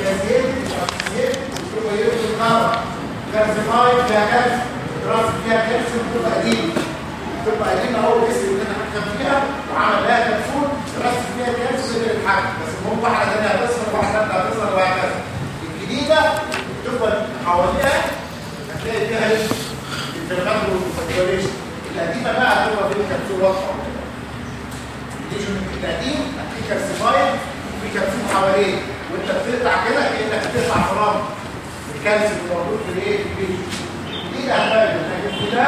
Speaker 2: كازيت كازيت بتبقى يرد النار كالسيفايد فيها كالسيوم فيها كالسيوم بتبقى قديمه بتبقى قديمه اول اسم اللي أنا حكم فيها وعمل لها كبسول فيها كالسيوم اللي الحاجة بس المهم واحدة ثانية هتصفر واحدة ثالثه هتصفر وهكذا الجديده بتبقى حواليها هتلاقي فيها الانترنال والسيركيوليشن القديمه بقى هتبقى فيها كبسول واضحه القديم كالسيفايد في كبسول حواليه وانت بتقطع كده كانك بتقطع في رمل الكالسيوم موجود في الايه في الجسم دي الاسباب لكن ده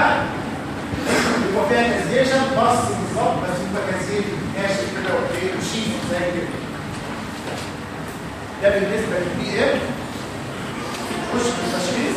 Speaker 2: يبقى فيها كازيشن بالظبط بس يبقى ناشف كده وشيك زي كده ده بالنسبة للبي ام خش في التشخيص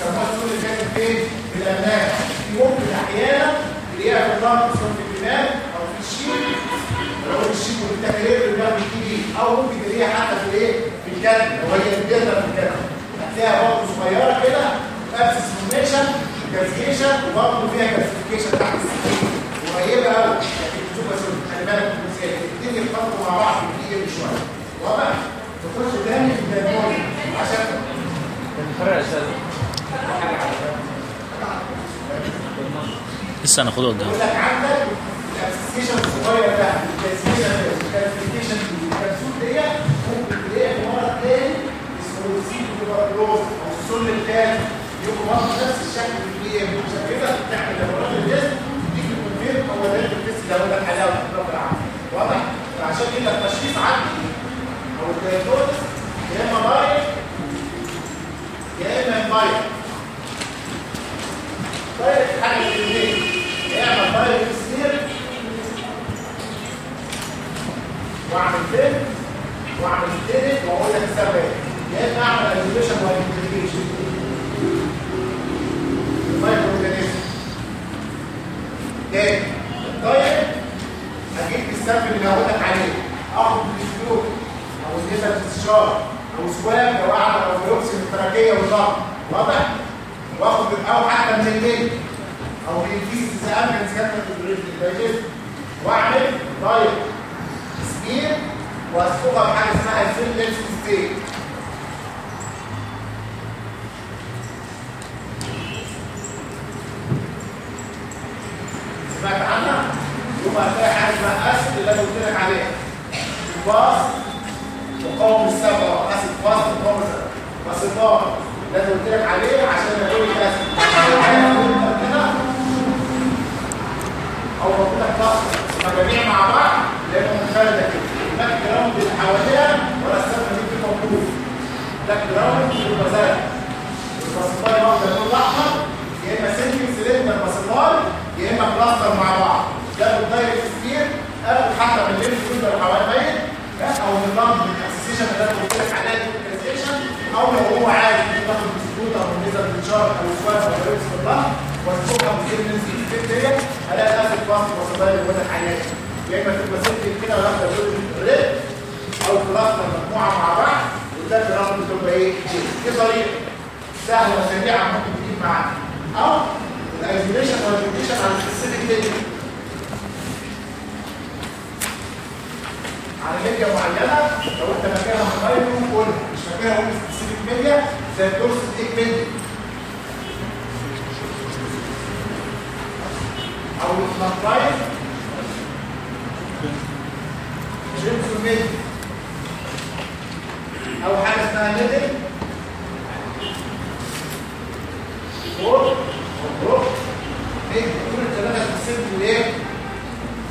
Speaker 2: سمات كل كانت فين في الامام في ممكن أحيانا تلاقيها في الضغط في الدماغ أو في الشيك لو الشيك والتكرير اللي بيعمل تيجي أو ممكن تلاقيها حتى في الإيه؟ في الكلب لو هي بتقدر في الكلب هتلاقيها برضه صغيرة كده. ابسس فورميشن كالسيشن وبرضه فيها كالسيفيكيشن تحت السكين قريبه لكن بتبقى خلي بالك الاثنين يتخلطوا مع بعض الدقيقه شوية. واضح؟ تخش تاني في الدايمون عشان
Speaker 1: الفرق أستاذ
Speaker 3: لسه هناخدها قدام.
Speaker 2: الابسيشن الصغير ده دي ممكن تلاقيها في مرض اسمه أو برضه نفس الشكل اللي بتعمل الجسم هو ده رب العالمين واضح؟ فعشان كده التشخيص عندي. أو ال diagnosis يا إما direct يا إما indirect حاجة من الاثنين يا إما direct smear وأعمل فيلم. وأعمل treat وأقول لك السبب يا إما أعمل isolation و identification ال micro organism تاني الدايركت هجيب السبب اللي هقول لك عليه. أخد الفلوك أو النسب استشاره أو سواب لو أو بيوكسي من التراكيه والضغط واضح؟ واخد أو حتى من الجلد أو من الفيس إذا امكن زياده الدايجست. واعمل. دايركت سبير واسبقها بحاجه اسمها الفيل لينس ستيت سمعت عنها؟ يبقى هتلاقي حاجة اسمها اسيد اللي أنا قلت لك عليها. باص مقاوم الصبغه اسيد باص مقاوم الصبغه باسيطار اللي قلت لك عليه عشان أقول لك أو قلت لك ضغط مجاميع مع بعض لأنه مخالده كده الباك جراوند اللي حواليها ولا السبب دي في موجود. الباك جراوند يبقى زي الباسيطار واخده اللون الاحمر يا إما سيلفين سيلندر باسيطار يا إما بلاستر مع بعض. ده بالدايركت سبير اخد حتى من الليمف كله اللي حواليا أو من اللمب الاكسسيشن اللي أنا قلت لك عليها أو لو هو عايز ياخد بسكوت أو نزل بالشارك أو سواد أو لبس في واسبوعها بتصير نسبه الفيت ديت ألاقي الاسيد باص وصلها اللي بقول لك عليها يا إما تبقى سيلفين كده واخده لون ريد أو بلاستر مجموعة مع بعض وده الجرام بتبقى إيه؟ دي طريقة سهلة وسريعة ممكن تجيب معاك. أو الايزوليشن والريديشن على السبيسيفيك على ميديا معينة. لو انت مكانها موبايل قول مش مكانها قول سبيسيفيك ميديا زي الدورس ايك ميديا. أو الفلانتاين Jensen media. أو حاجة اسمها Middlebrook media. كل الثلاثه سبيسيفيك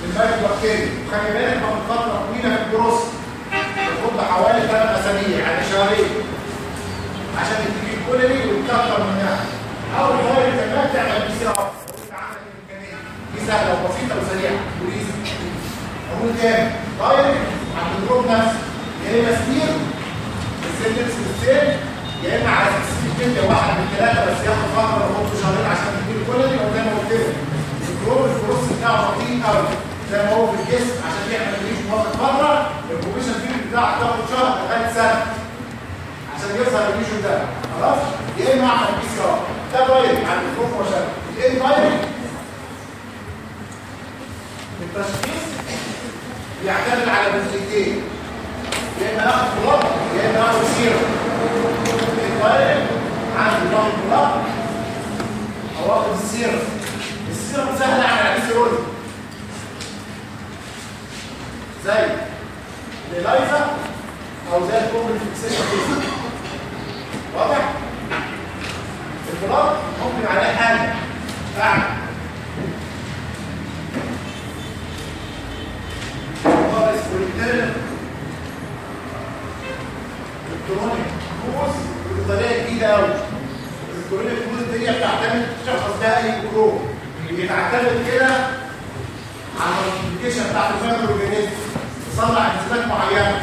Speaker 2: المايكرو بكتيريا خلي بالك من فترة طويلة في الجروس تاخد حوالي ثلاث أسابيع يعني شهرين. عشان تجيب ال colony وتكتر منها. أو الفايل كمان تعمل PCR دي سهلة وبسيطة وسريعة. وليزي أقول تاني. دايركت عند الدروب نفسه. يا إما سبير السيلكس بالسيل يا إما على سبيسيفيك كده واحد من ثلاثة بس ياخد فترة ويحط شهرين عشان تجيب الكولوني وزي ما قلت لك الجروب البروس بتاعه بطيء قوي زي ما هو في الجسم عشان يعمل ريش واخد فتره البروبيشن فيه بتاعه تاخد شهر لغاية سنة. عشان يظهر الريشن ده. خلاص؟ يا إما اعمل PCR ده direct عند الجروب وشغل الايه direct التشخيص بيعتمد على جزئيتين يا إما اخد blood يا إما اخد سيرم الفايرنج عندي ضغط blood أو اخد ال serum ال serum سهل اعمل عليه serology زي ال ELISA أو زي الكومبل فيكسيشن. واضح؟ البلاط ممكن عليه حاجة. اعمل خالص والترم. الكترونيك كروز بطريقة جديدة قوي الالكترونيك كروز دي بتعتمد شخص بها اي كروب بتعتمد كده على ال multiplication بتاعت organism. تصنع انزيمات معينة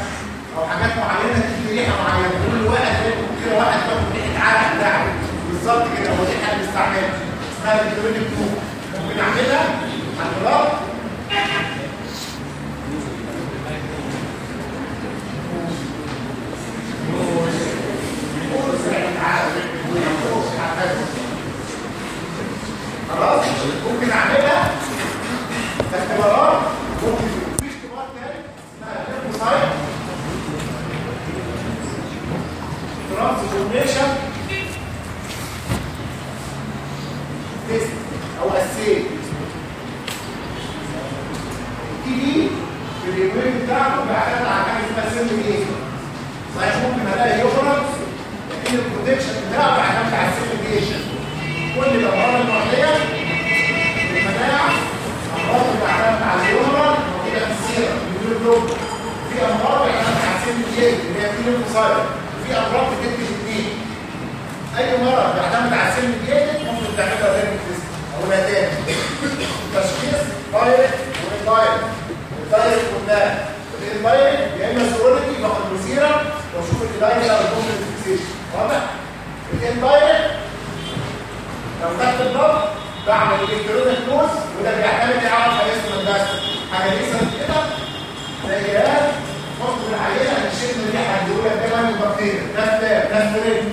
Speaker 2: أو حاجات معينة تدي ريحه معينة. كل منهم كده واحد بياخد ريحه عرق بتاعه. بالظبط كده. هو دي حاجة بنستعملها اسمها ال electronic nose ممكن أعملها؟ على خلاص؟ ممكن أعملها. اختبارات. ممكن في اختبار تاني اسمها ليمفوسايت ترانسفورميشن تيست أو اسيل دي دي في اليومين بتاعته بيعتمد على حاجة اسمها سيل إيه صحيح ممكن الاقي يوبرنس لكن البروتكشن بتاعه بيعتمد على السيل كل الامراض المعديه المناعه امراض بتعتمد على اليومرال موجوده في السيره في امراض بتعتمد على السيل الجلد اللي هي في ليمفوسايت في أمراض بتدي الاثنين أي مرض بيعتمد على السيل الجلد ممكن تعملها غير الفيزيك أو تاني. تشخيص دايركت واندايركت الدايركت قلنا الانبايركت يا إما سيرولوجي باخد بسيره وأشوف الدايركت أو الكومبلكس فيكسيشن واضح؟ الانبايركت لو خدت الضغط بعمل الكترونيك نوز وده بيعتمد على الاسم بس حاجة لسه كده. زي جهاز حط العينه نشيل من الريحه الدولة ده من البكتيريا ده ده فريد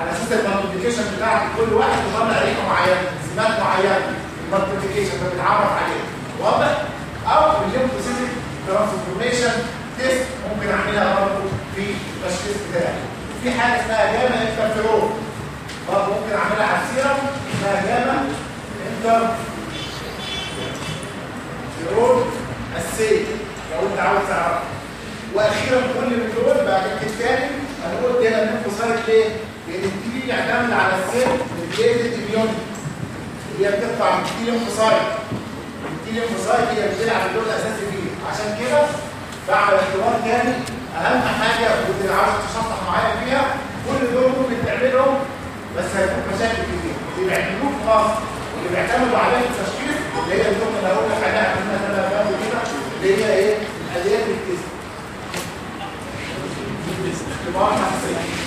Speaker 2: على أساس المالتيبيكيشن بتاعت كل واحد يطلع ريحة معينة سمات معينة ال multiplication ده بيتعرف عليه. واضح؟ أو ال lymphocytic transformation test ممكن أعملها برضه في التشخيص بتاعي. في حاجة اسمها gamma interferon برضه ممكن أعملها على السيرم اسمها gamma interferon ال cell لو أنت عاوز تعرف وأخيرا كل من دول بعد التاني هنقول ده ال lymphocyte ليه؟ لأن ال TB بيعتمد على ال cell mediated immunity اللي هي بتطلع من ال T lymphocyte ال T lymphocyte هي بتلعب الدور الأساسي فيه عشان كده بعمل اختبار تاني أهم حاجة واللي عاوز تشطح معايا فيها كل دول ممكن تعملهم بس هيكون مشاكل كتير اللي بيعملوه مصر واللي بيعتمدوا عليه التشخيص اللي هي الجمله اللي هقول لك عليها أنا فاهم كده اللي هي إيه؟ الاليات الكيس اختبار حساسيه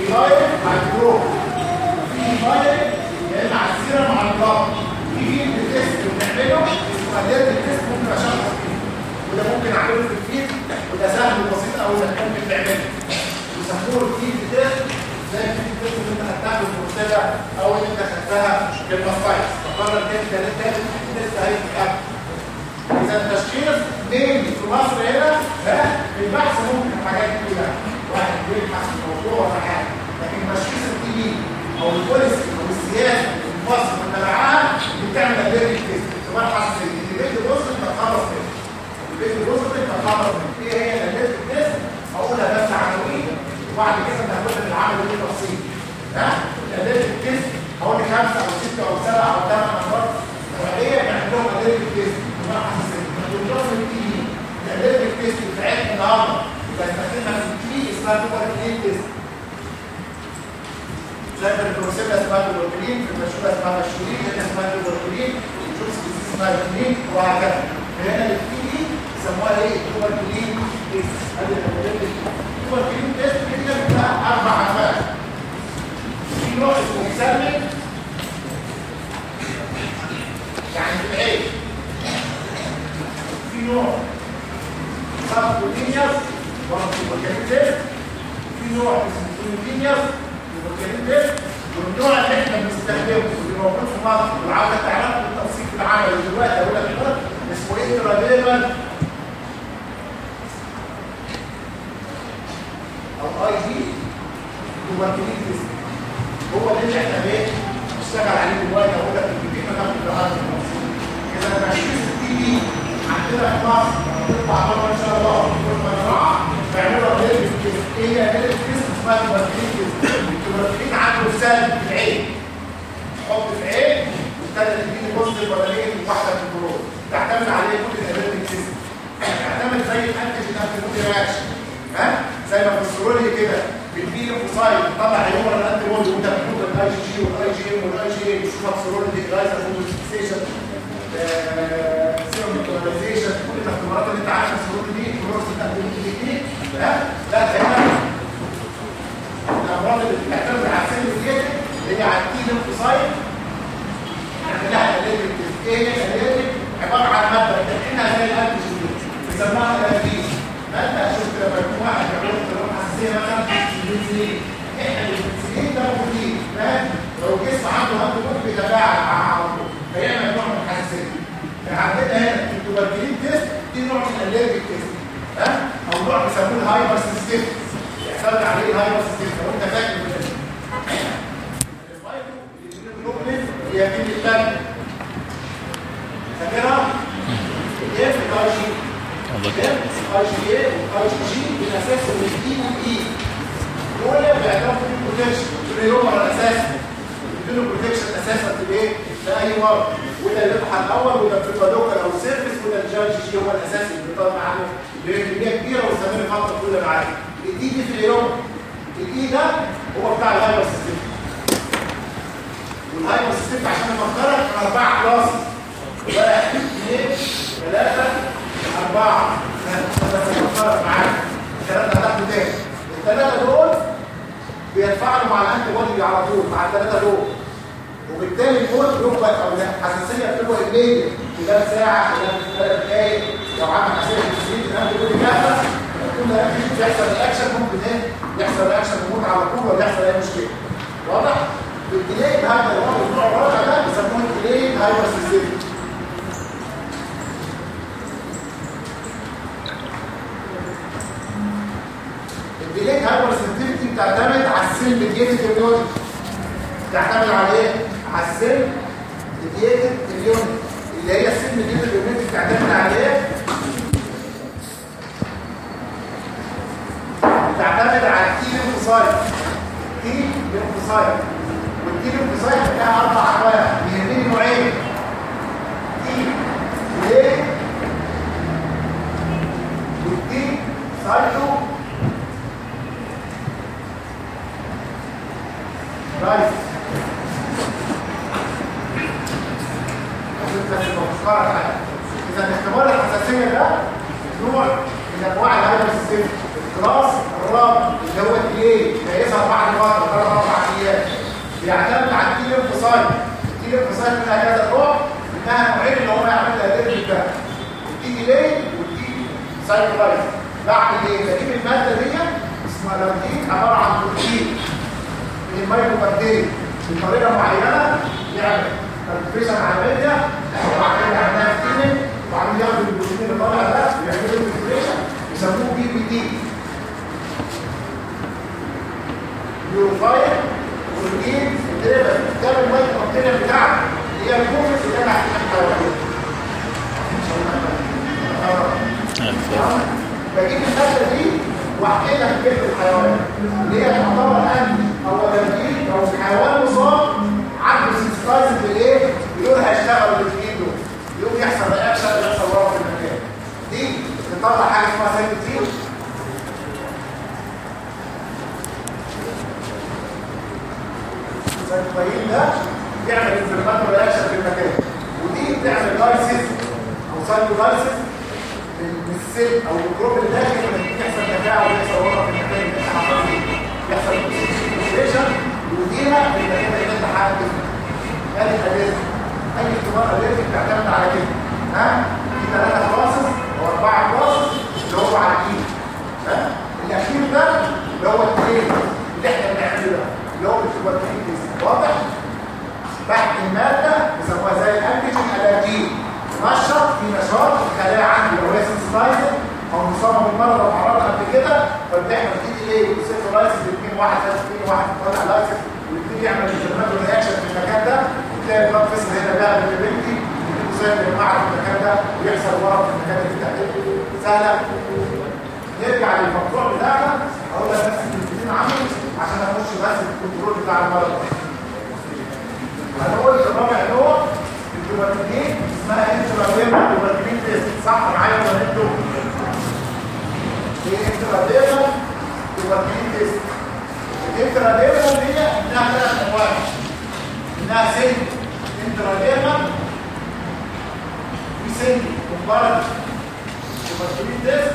Speaker 2: الفاير مع الجروب في فاير يا اما على السيره مع الضغط في فيلد تيست بنعمله اسمه اليات التيست ممكن اشخص فيه وده ممكن اعمله في الفيلد وده سهل وبسيط قوي انك ممكن تعمله يسموه الفيلد تيست زي الفيلد تيست اللي انت خدتها في المرتبه أو اللي انت المصايف فقرر تاني تالت تالت تيست هيتكتب اذا التشخيص مين في مصر هنا ده البحث ممكن حاجات كتيره واحد بيبحث في موضوع ولا حاجة لكن تشخيص التي أو البوليسي أو السياسة في مصر متابعاها بتعمل اداه تيست اختبار حساسيه اللي بيدي جزء انت تخلص منه اللي بيدي جزء انت تخلص منه إيه هي اداه التيست اقولها بس عناوين وبعد كده أنت هتاخد العمل بالتفصيل ها؟ اداه التيست حوالي خمسه أو سته أو سبعه أو ثمان افراد وهي بنعمل لهم اداه التيست اختبار حساسيه ما تقولش التي بي الاداه التيست بتاعتنا النهارده بستخدمها في التي اسمها توبر كلين تيست زي ما البروسيلا اسمها توبركلين في المشهورة اسمها مشهورين هنا اسمها توبركلين الجوكس اسمها وهكذا. هنا التي دي يسموها إيه؟ توبركلين تيست الاداه التوبركلين تيست كده بتبقى أربع انواع في نوع اسمه مسمي يعني في العين. في نوع. سبكوتينيوس وانتيبوكاليتيس في نوع اسمه بروتينيز والنوع اللي إحنا بنستخدمه اللي موجود في مصر والعوده تعرفه بالتنسيق العملي دلوقتي أقول لك حضرتك اسمه انتراليبل أو اي دي توبركليز هو اللي إحنا بيه بنشتغل عليه دلوقتي أقول لك الجديد ما تاخد بالعرض في مصر اذا ما فيش دي عندنا في مصر تطلع بره ان شاء الله في المزرعه بيعملوا غير هي ابليك كيس اسمها توبركلين كيس التوبركلين عنده سالب في العين. حط في عين والتانية تديني بوزيتيف ولا واحدة في الكنترول تعتمد عليه كل الابليك سيستم تعتمد زي ال antigen antibody reaction ها؟ زي ما ال serology كده. ال B lymphocyte تطلع humoral ال antibody وانت بتحط ال IgG وال IgM وال IgM تشوفها serology دي ELISA complement fixation serum neutralization كل الاختبارات اللي انت عارفها ال serology دي دي لا الامراض اللي بتعتمد على ال cell mediated اللي هي على ال T lymphocyte لها ال allergic إيه ال allergic عباره عن ماده بتحقنها زي ال antigen بيسموها ال allergic ماده شفت لما يكون واحد بيعمل له حساسيه مثلا البنسلين إحنا البنسلين ده بروتين فاهم لو الجسم عنده antibody بيتفاعل مع على فيعمل نوع من الحساسيه عندنا هنا ال tuberculin test دي نوع من ال allergic test ها أو نوع بيسموه ال hypersensitivity يعتمد عليه ال hypersensitivity لو انت فاكر هي مين الثانية فاكرها الاف الاي جي الاي جي اي والاي جي بالاساس من الاي والاي دول بيعتمدوا في البروتكشن دول هم الاساس بيدوا بروتكشن أساسا في إيه لاي مرض وده اللقحه الأول وده البروتوكول أو السيرفيس وده الجي جي هو الأساس اللي بيطلع معاه بكميه كبيرة ويستمر فتره طويله معاه. الاي دي في اليوم. ال E ده هو بتاع ال hypersensitivity. وال hypersensitivity عشان نفكرك كان أربعة class. واحد اثنين ثلاثة أربعة. بس نفكرك معاك الثلاثة هتاخدوا تاني الثلاثة دول بيتفاعلوا مع ال antibody على طول مع الثلاثة دول. وبالتالي الكود بيبقى أو الحساسية بتبقى immediate خلال ساعة خلال ثلاث دقائق لو عمل حساسيه في ال antibody جاهزه يكون بيحصل reaction ممكن إيه؟ يحصل reaction يموت على طول ولا يحصل أي مشكلة. واضح؟ ال delayed هذا اللي هو النوع الرابع ده بيسموه ال delayed hypersensitivity ال delayed hypersensitivity بتعتمد على ال cell immunity تعتمد على إيه؟ ال cell mediated immunity اللي هي ال cell mediated immunity بتعتمد على إيه؟ بتعتمد على ال T lymphocyte T lymphocyte وال T lymphocyte لها أربع انواع بيهمني نوعين. T delayed؟ وال T cytolysis. اذا اختبار الحساسيه ده نوع من انواع الهايبر سيستم الكلاس الرابع اللي هو الايه جايزها بعد فتره ثلاث أربع أيام بيعتمد على التي ليمفوسايت التي ليمفوسايت من هذا النوع منها نوعين اللي هم يعملوا تهديد ده التي ديلي والتي سايكلايز بعمل إيه؟ بجيب الماده دي اسمها لامدين عباره عن بروتين من الميكروبكتيريا بطريقه معينه يعمل cultivation على الميديا وبعدين يعملها steaming وبعدين ياخدوا البروتين اللي طالع ده ويعملوا ال filtration يسموه PPD purified protein derivative ده ال mycobacteria بتاعته اللي هي ال comment اللي أنا هحكي بجيب الماده دي واحقنها في جلد الحيوان. اللي هي تعتبر امن أو تنبيه أو الحيوان مصاب عنده sensitized بالايه؟ هيشتغل الاثنين دول يقوم يحصل reaction يحصل ورم في المكان. دي بتطلع حاجة اسمها cytokine ال cytokine ده بيعمل inflammatory reaction في المكان. ودي بتعمل lysis أو cytolysis السيل أو الميكروب اللي داخل لما يحصل تفاعل ويحصل ورا في المكان. اللي انت حاطط فيه يحصل يديها في المكان اللي انت فيه ادي الاليرجي أي اختبار الاليرجي بتعتمد على كده. ها؟ في ثلاثة كلاسز أو أربعة كلاسز اللي هو على الإيد. ها؟ الأخير ده اللي هو الترين اللي إحنا بنعمله اللي هو بتبقى واضح؟ تحت المادة بيسموها زي الانتيجين الالرجين نشط في نشاط الخلايا عندي لو هي سنسلايزر أو مصابه بالمرض أو اعراض قبل كده دي دي إيه؟ وسيتولايسيس الاثنين واحد ثلاث اثنين واحد بيطلع لايسيس والاثنين يعمل انفلاماتوري رياكشن في المكان ده. وتلاقي البلاد فيسل هنا بقى بالبنتي إزاي بنقعد في المكان ده ويحصل ورم في المكان انت هتبقى سهلة. نرجع للموضوع بتاعنا أقول لك بس كلمتين عنه عشان أخش بس الكنترول بتاع المرض. هنقول الرابع نوع ال tuberculin اسمها intradermal tuberculin test صح معايا ولا إنتوا؟ دي intradermal tuberculin test ال intradermal دي إنها ثلاث انواع إنها single intradermal في single tuberculin test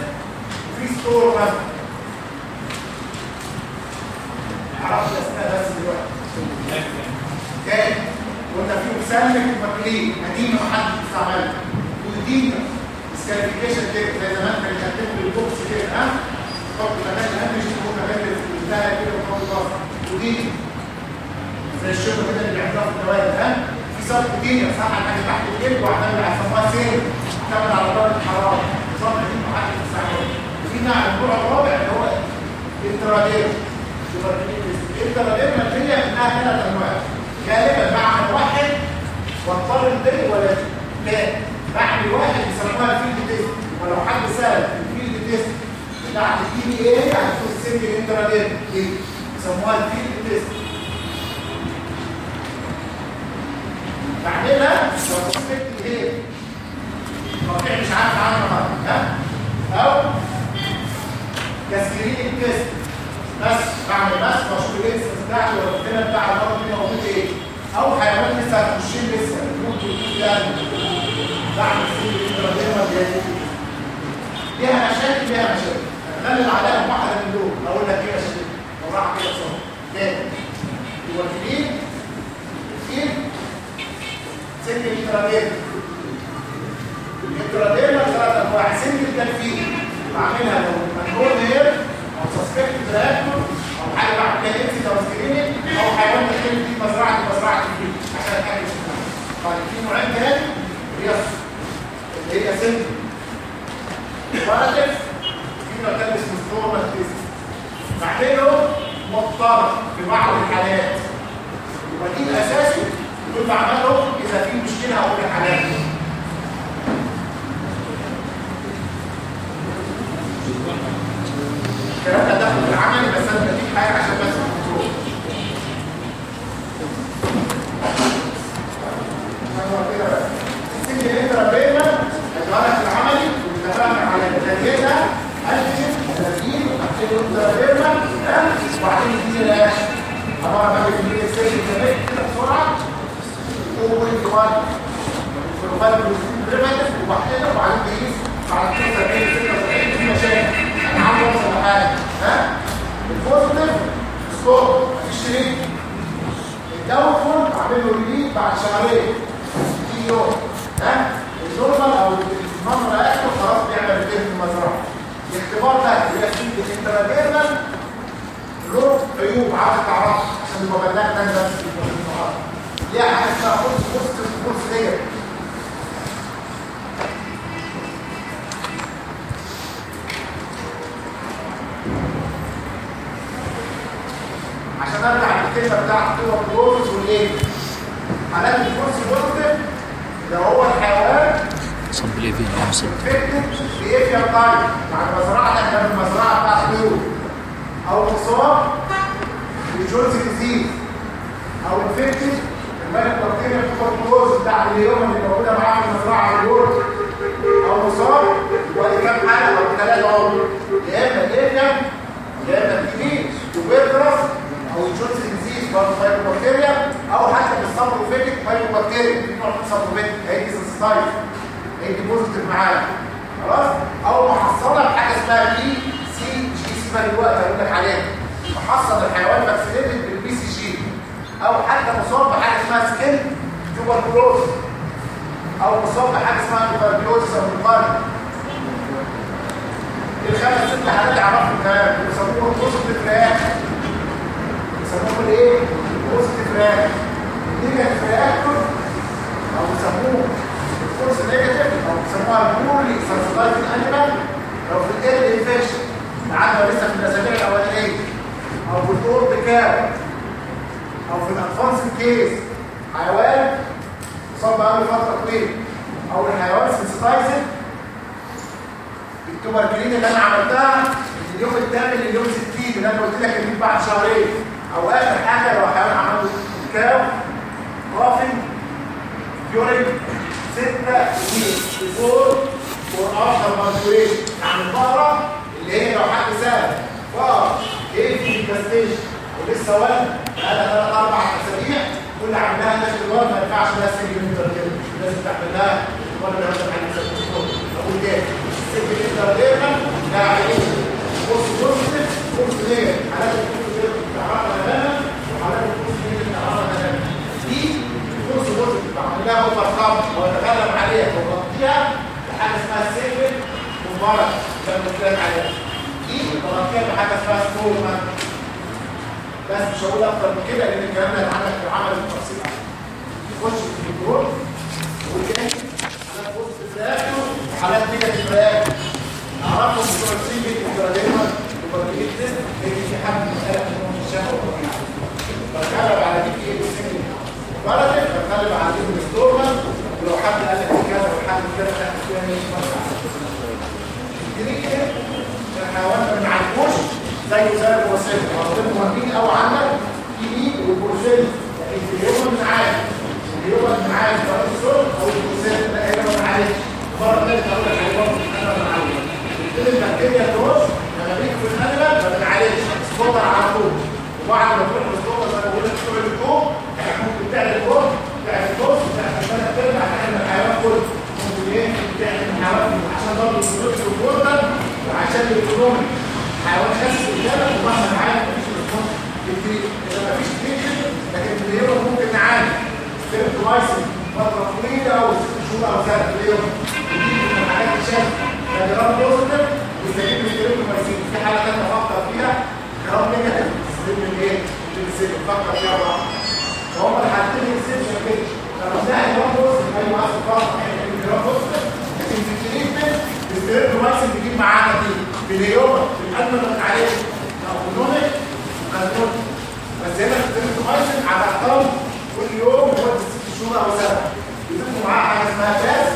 Speaker 2: وفي Stormont مثلا عرفت الاسماء بس دلوقتي. تاني قلنا في مسمى مكلين قديمه محدش بيستعملها ودينا سكاليفيكيشن كده زي زمان كان يكتب لي البوكس كده ها؟ تحط مكان الهامش تحط مكان الانتهى كده وتحط ضغط ودينا زي الشغل كده اللي بيعملوها في الدوائر ها؟ صف ودينا صح حاجة تحت الجلد واعتمد على سموها سير اعتمد على درجة الحراره نظام محدش بيستعمله في نوع النوع الرابع اللي هو انترادير الانترادير مبنيه منها ثلاث أنواع. غالبا بعمل واحد واضطر التاني ولا لا. بعمل واحد بيسموها الفيلد تيست ولو حد سأل الفيلد تيست بتاعت الدي بي اي هتكون السنج الانترادير دي بيسموها الفيلد تيست بعملها لو سسبكت إيه الواقع مش عارف عنها ها؟ أو؟ كسكرين تيست بس بعمل بس واشوف الانسنس بتاعتي ولا الكلام بتاع المرض دي موجود إيه؟ أو حيوان لسه هتخشين لسه ممكن يعني بعمل سيل الانتراديرما دي ليها مشاكل ليها مشاكل. هنغلب عليها واحدة من دول. أقول لك إيه مشاكل لو راح كده بسرعة تاني الوكيلين الكيل سن الانتراديرما الانتراديرما ثلاث انواع سن التنفيذ. بعملها لو كنترول هير أو سسبكت تراكتور أو حاجة بعمل فيها انسي أو حيوان داخل في مزرعة مزرعة الفيل عشان حاجة اسمها طيب في نوعين تاني. هي اللي هي سن. باراتكس في نوع تاني اسمه ستورما تيست بعمله مضطر في بعض الحالات. يبقى دي الأساسي. دول بعمله إذا في مشكلة أو في حالات الكلام ده داخل في العمل بس أنا بديك حاجة عشان بس الكنترول بس السن الانترابيما هيتغير في العملي اتفقنا على التركيزه الفين 30 الانترابيما وبعدين دي عباره عن في بسرعة 0.1 وبعدين وبعدين بيقيس على 72 76 في مشاكل أنا عاوز اوصل لحاجه ها البوزيتيف سكور مفيش شريك الداون فول اعمل له ريليت بعد شهرين في يوم ها النورمال أو النمر أكتر خلاص بيعمل ريليت في المزرعه الاختبار ده هي فيه الانتراجيرنال له عيوب عاوز تعرفها عشان بلاغ تاني بس ليها حاجة اسمها فورس فورس فورس ديت عشان أرجع للكلمه بتاعت هو الفورس والايه حالات الفورس بوزيتيف ده هو الحيوان.
Speaker 3: صب لي فيه صب
Speaker 2: فكره بيفيا طيب يعني مزرعتك كان المزرعة بتاعت طيور أو مصاب بجونز ديزيز أو انفكتد الملك بكتيريا التوبركلوز بتاع اليوم اللي موجوده معاه في المزرعه الورد أو مصاب ودي كام حاله أو ثلاثة عمر يا إما الافيا يا إما الكبير توبركلوز أو الجونز ديزيز برضه فايبوبكتيريا أو حتى بالصبروفيتك فايبوبكتيريا في نوع من الصبروفيتك هيدي سنسيتايز هيدي بوزيتيف معانا. خلاص؟ أو محصلة بحاجة اسمها بي سي جي اسمها دلوقتي هقول لك عليها. محصل الحيوان فاكسينيتد أو حتى مصاب بحاجة اسمها سكين توبركلوز أو مصاب بحاجة اسمها توبركلوز أو القلب الخمس ست حالات يعرفوا الكلام. بيسموهم positive reaction بيسموهم الايه؟ positive reaction negative reactor أو بيسموه ال false negative أو بيسموها ال poorly sensitized animal لو في ال early infection قعدنا لسه في الأسابيع الأولانية. أو في كاب أو في ال advanced case حيوان مصاب بقاله فترة طويلة. أو الحيوان سنسيتايزد التوبركلين اللي أنا عملتها اليوم الثامن لليوم 60 اللي أنا قلت لك إن بعد شهرين. أو اخر حاجة لو حيوان عمل له كاو رافن during 6 weeks before or after menstruation يعني البقرة اللي هي لو حد سأل. بقرة إيه في الكاستيشن ولسه ولد بقالها ثلاث أربع أسابيع. كل عملها نفس الوزن ما ينفعش لها سنجل متر كده لازم تعمل لها ولا لازم تعمل أقول تاني سنجل متر دايما ده عليه. كورس نيجاتيف حالات وحالات دي كورس بوزيتيف بعمل لها أوفر كاب واتغلب عليها وغطيها بحاجه اسمها سيفل مبارك. قلت لك عليها. دي بغطيها بحاجه اسمها سمول بس مش هقول أكتر من كده لأن الكلام ده اتعمل في عمل التفصيل. نخش في الكنترول وكان حالات بوست فراكتو وحالات نيجاتيف فراكتو نعرفهم بتوع السي بي الكراديما وبرجيت تيست لأن في حد مسألة منهم في الشهر والطبيعة بتغلب على دي إيه بسنجل بلدك بتغلب على دي بالستورمان ولو حد قال لك كذا وحد كذا تاخد فيها مش دي كده. الحيوان ما بنعالجوش زي البروسيل مرضين مهمين قوي عندك في مين والبروسيل لكن في اليوم بنعالج اليوم بنعالج سواء السول أو البروسيل لا هي ما بنعالجش مره ثانية أقول لك حيوان أنا بنعالج بتبتدي البكتيريا تروح بيجي في الانيمال ما بنعالجش سكوتر على طول. وبعد ما تروح للسكوتر زي ما بقول لك بتوع الكوم ممكن تعمل كوم تعمل كوم تعمل سنه ترجع تعمل الحيوان كله ممكن إيه تعمل الحيوان عشان برضه الفلوس وال burden وعشان ال economy حيوان خاسس قدامك ومهما نعالج مفيش response كتير اذا مفيش treatment لكن في ال human ممكن نعالج ستيرتومايسين فتره طويله أو ست شهور أو سنه في ال human ودي من الحاجات اللي شايف gram positive بيستجيب للستيرتومايسين في حاله ثانية أفكر فيها gram negative بيستجيب من إيه؟ بيستجيب بفكر فيها بعض فهم الحالتين بيستجيب ما كده لما تلاقي جرام بوزيتيف أيوه اصل فقط جرام بوزيتيف لكن في التريتمنت الستيرتومايسين بيجيب معانا دي باليوم بالأجمل من عليه أوتونوميك وكانتون بس هنا الستيرتومايسين على الأقل كل يوم لمدة ست شهور أو سنة. بيضيفوا معاه حاجة اسمها جاز.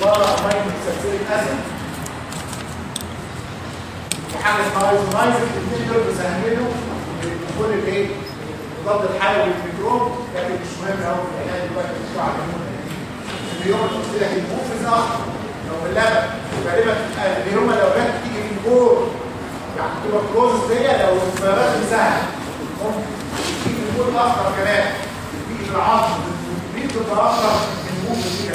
Speaker 2: بارا أمين سلسلة أسد وحاجة اسمها ايزومايزن الاثنين دول بيسهلوا كل الايه؟ مضاد الحيوي والميكروب لكن مش مهم قوي في العلاج دلوقتي مش على اليوم قلت لك الموفز لو باللبن غالبا اليوم لو جت تيجي في الجور يعني كروز دي لو الفراغات سهل ممكن تيجي في الجور اخر كمان. تيجي في العصر دي بتبقى اخر من الموفز دي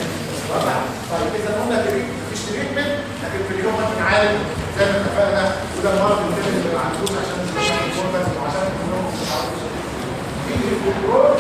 Speaker 2: كمان طيب إذا قلنا مفيش تريتمنت لكن في اليوم ممكن نعالج زي ما اتفقنا وده المرض اللي ما عندوش عشان مش بس وعشان مش عارف تيجي في الجور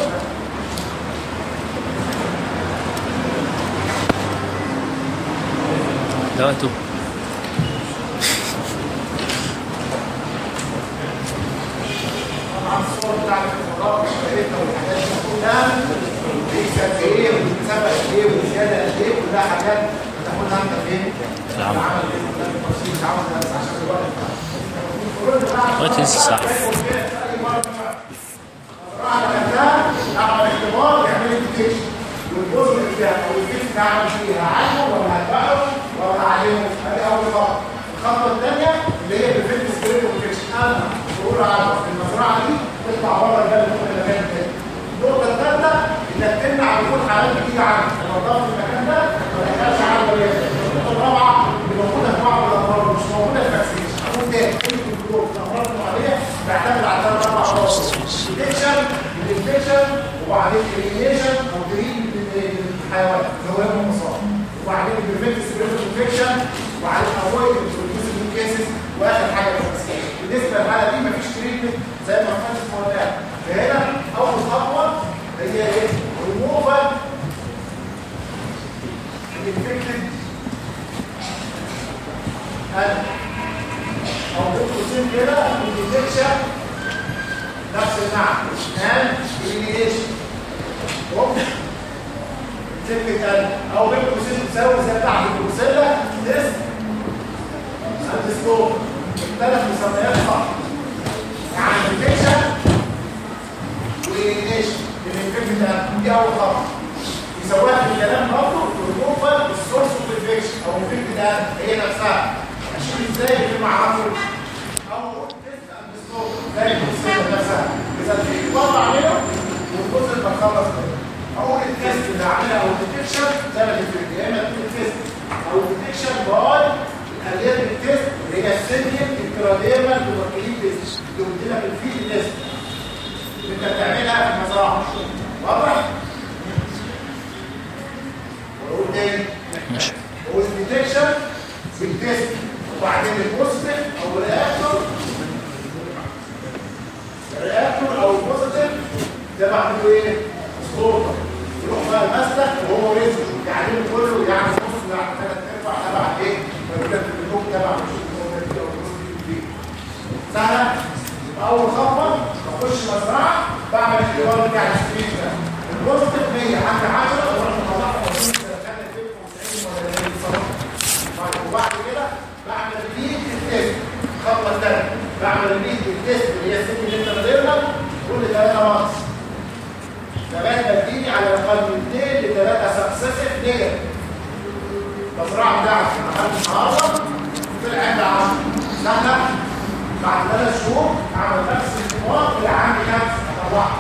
Speaker 2: ديتكشن والجزء بتاعه أو الفيكس ده ولا هعلمه ادي اول خطوه الخطوه الثانية اللي هي الفيكس سكريت وفيكشن أنا بقول على المزرعه دي تطلع بره البلد من المكان الثاني النقطه الثالثه انك تمنع دخول حالات بتيجي عنك النظافه في المكان ده ما تدخلش على الولاد النقطه الرابعه اللي موجوده في بعض الامراض مش موجودة في الفاكسين أقول تاني كل كنترول في الامراض النوعيه بيعتمد على ثلاث أربع عناصر الانفكشن ال infection وبعدين ال elimination أو تريد الحيوان اللي هو المصاب وبعدين ال prevent spread infection وبعدين avoid ال introduce cases وآخر حاجة ال vaccine بالنسبة للحالة دي مفيش treatment زي ما كانت في الموضوع فهنا أول خطوة هي إيه؟ ريموفال الانفكتد أو بقول كده ال infection نفس المعنى and elimination قلب أو بين قوسين تساوي زي بتاعت البروسيلا test and slaughter الثلاث مسميات صح يعني ال infection وال elimination ال infection دي اول خطوه يساوي الكلام برضه ريموفال السورس اوف انفكشن أو الفكر ده هي نفسها أشوف إزاي اللي معرفه أو تيست اند ستوب زي القصة نفسها اذا في طبع منه والجزء اللي بخلص منه أول التيست اللي عاملها أو الديتكشن ما تفرق يا إما التيست أو الديتكشن باي الاليات التيست اللي هي السيديم الكراديرمال والوكيلين تيست اللي قلت لك الفيد تيست أنت بتعملها في المزرعة. واضح؟ واقول تاني
Speaker 3: ماشي.
Speaker 2: هو الديتكشن بالتيست وبعدين البوزيتيف أو الرياكتور الرياكتور أو البوزيتيف ده بعمله إيه؟ سلوطه يروح بقى المسلك وهو رزق يعلمه كله يعني نص يعني ثلاث ارباع تبع إيه؟ ويقول البنوك تبع سنه أول خطوة بخش مزرعة بعمل اختبار بتاع السبيش ده. ال positive 100 عند 10 وأروح مطلعها وبعد كده بعمل repeat ال test. الخطوه الثانية بعمل repeat ال test اللي هي ال test اللي أنت بادئها كل ثلاثة months. ما تجيني على الاقل من اثنين لثلاثة successive negative المزرعه بتاعتي عملت النهارده. طلع عندي 10 سنه بعد ثلاث شهور اعمل نفس الاختبار اللي عندي خمسه اطلعها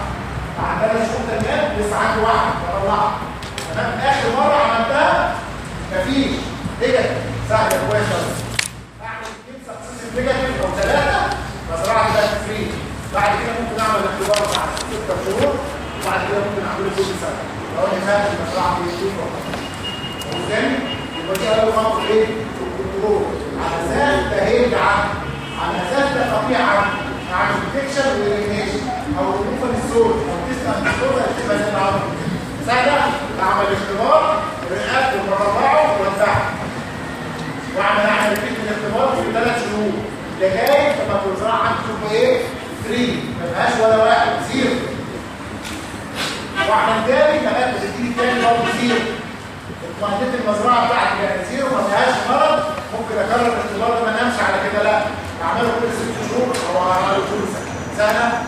Speaker 2: بعد ثلاث شهور تانيين لسه عندي واحد. اطلعها تمام. آخر مرة عملتها مفيش. negative. سهلة. كويسة. أعمل اثنين successive negative أو ثلاثة. مزرعة بقت free بعد كده ممكن اعمل اختبار بعد ست شهور وبعد كده ممكن اعمله كل سنه لو أنا فاهم المزرعه دي إيه وثاني اول خطوه إيه؟ الكنترول على أساس عنه على أساس واليمينيشن أو ريموفال السورس أو تسال السورس هتبقى زي عملت سهله اعمل اختبار رئات وبطلعه ووزعه واعمل اعمل فيك الاختبار في ثلاث شهور لغايه لما توزعها عندك تبقى إيه؟ 3 ما فيهاش ولا واحد زيرو واعمل تاني لغايه ما تاني برضه zero اطمئنت المزرعة بتاعتي بقت zero ما فيهاش مرض. ممكن أكرر الاختبار ده ما نامش على كده لا. أعمله كل ست شهور أو اعمله كل سنه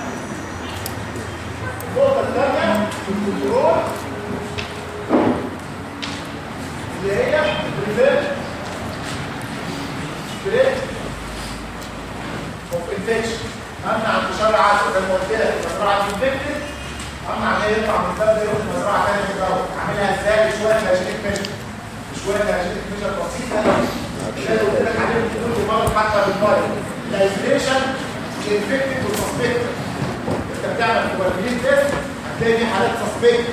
Speaker 2: النقطه الثانية ال control اللي هي prevent spread of infection امنع انتشار عدوى زي ما قلت لك المزرعة infected ان هي يطلع من الباب ده يروح مزرعه ثانية في الجو اعملها إزاي؟ شوية hygienic measures شوية hygienic measures بسيطة. ما قلت لك عليه كل مره حتى بالمرة ال isolation infected و suspected انت بتعمل quality test هتلاقي في حالات suspect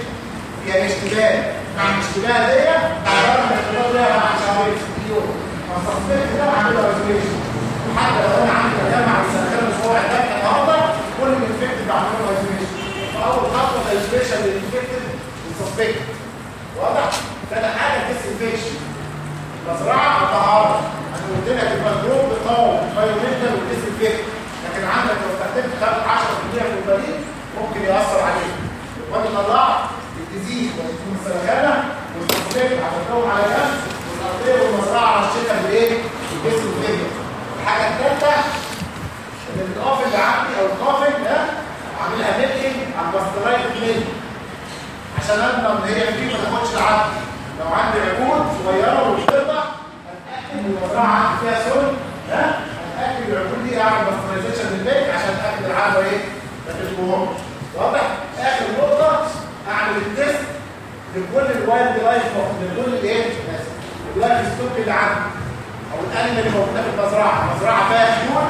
Speaker 2: فيها اشتباه مع الاشتباه دي قررنا الاختبار ده مع شهرين ست يوم فالسسبكت ده هعمله ايزوليشن حتى لو أنا عندي تجمع السرطان الصوابع ده النهارده كل الانفكتد بعمله فاول خطوة الايزوليشن للانفكتد والسسبكت واضح؟ ثاني حاجة ديس انفكشن مزرعة طهاره أنا قلت لك الميكروب بتقاوم بايوميتال وديس انفكت لكن عندك لو استخدمت 10% في البريد ممكن يأثر عليك. وأنا طلعت الديزيز وتكون السرخانه والسسبكت هتدور على نفس والارضيه والمزرعة على الشتاء بالايه؟ بالديس انفكت الحاجة الثالثه القافل اللي عندي أو القافل ده عاملها ميلكينج على الباسترايت ميل عشان اضمن إن هي فيه ما تاخدش العدل لو عندي عقود صغيرة وبتطلع اتاكد ان المزرعه فيها سل ها؟ اتاكد العقود دي أعمل باسترايزيشن للبيت عشان اتاكد العدوى إيه؟ ما تدخلهمش واضح؟ آخر نقطة أعمل التيست لكل الوايلد لايف لكل الايه اللايف ستوك اللي عندي. أو الأنيمال اللي موجودة في المزرعة. المزرعة فيها خيول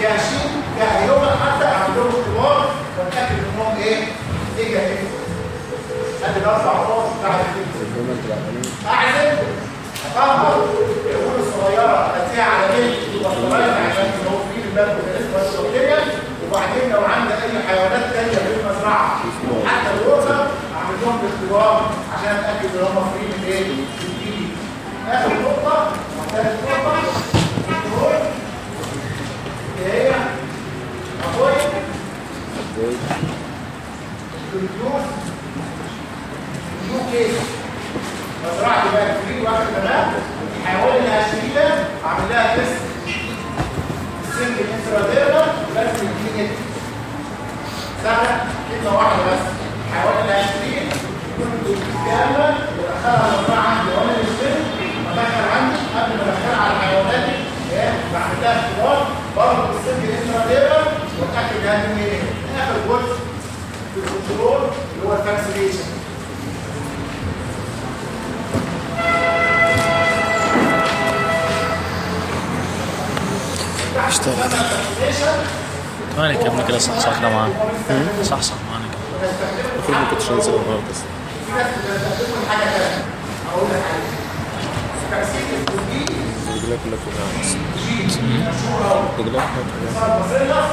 Speaker 2: فيها شيء فيها يوم حتى لهم اختبار واتاكد انهم إيه؟ ايجابي ادي الاربع نقط بتاع اعزل اطهر العقول الصغيرة اديها على ملك وبطاريه عشان توفير البلد والبكتيريا وبعدين لو عندي أي حيوانات ثانية في المزرعة حتى الوزن اعمل لهم اختبار عشان أتأكد إن هم free من إيه؟ اخر نقطه ثالث نقطه هي new case مزرعتي بقى free واخد تمام اللي هشتريه اعمل لها تيست سنجل انتراديرما لازم يديني نت سهله كلمه واحدة بس الحيوان اللي هشتريه كله كامله ادخلها المزرعه عندي وأنا مشتري ادخل عندي قبل ما ادخلها على حيواناتي إيه بعمل لها اختبار برضه بالسلك الانترا هل من إيه اخر جزء في الكنترول اللي هو الفاكسينيشن
Speaker 3: اشتغل كم كده صح صح معانا صح صح معانا كده
Speaker 1: المفروض ما كنتش انزل النهارده أصلا
Speaker 2: في ناس بتستخدمهم حاجة ثانية أقول لك الكوبي
Speaker 1: رجلها كلها
Speaker 2: قوي
Speaker 1: رجلها كلها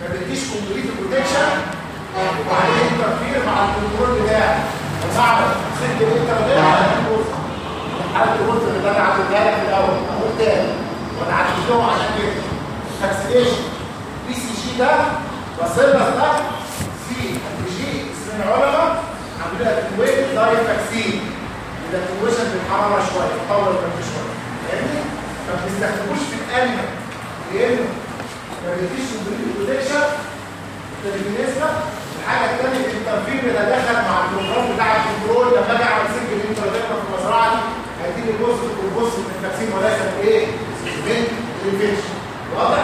Speaker 2: ما بيديش كومبليت بروتكشن وبعدين انترفير مع الكنترول سلك الانترنت على الجزء حاله الجزء اللي أنا عدلتها لك الأول. أقول تاني. وأنا عدلتهم عشان كده فاكسينيشن بي سي جي ده بصيلة ده في جي اسم العلماء عاملين اتنويت دايت فاكسين الاتنويشن بالحراره شوية تطور الكلام شوية. فاهمني؟ ما بنستخدموش في الانيمال لأنه ما بيديش بروتكشن بالنسبة الحاجة الثانية التنفيذ بيتدخل مع البروجرام بتاع الكنترول لما أجي اعمل سلك الانتروديرما في المزرعه دي هيديني جزء جزء من التقسيم وليس إيه؟ من الانفكشن واضح؟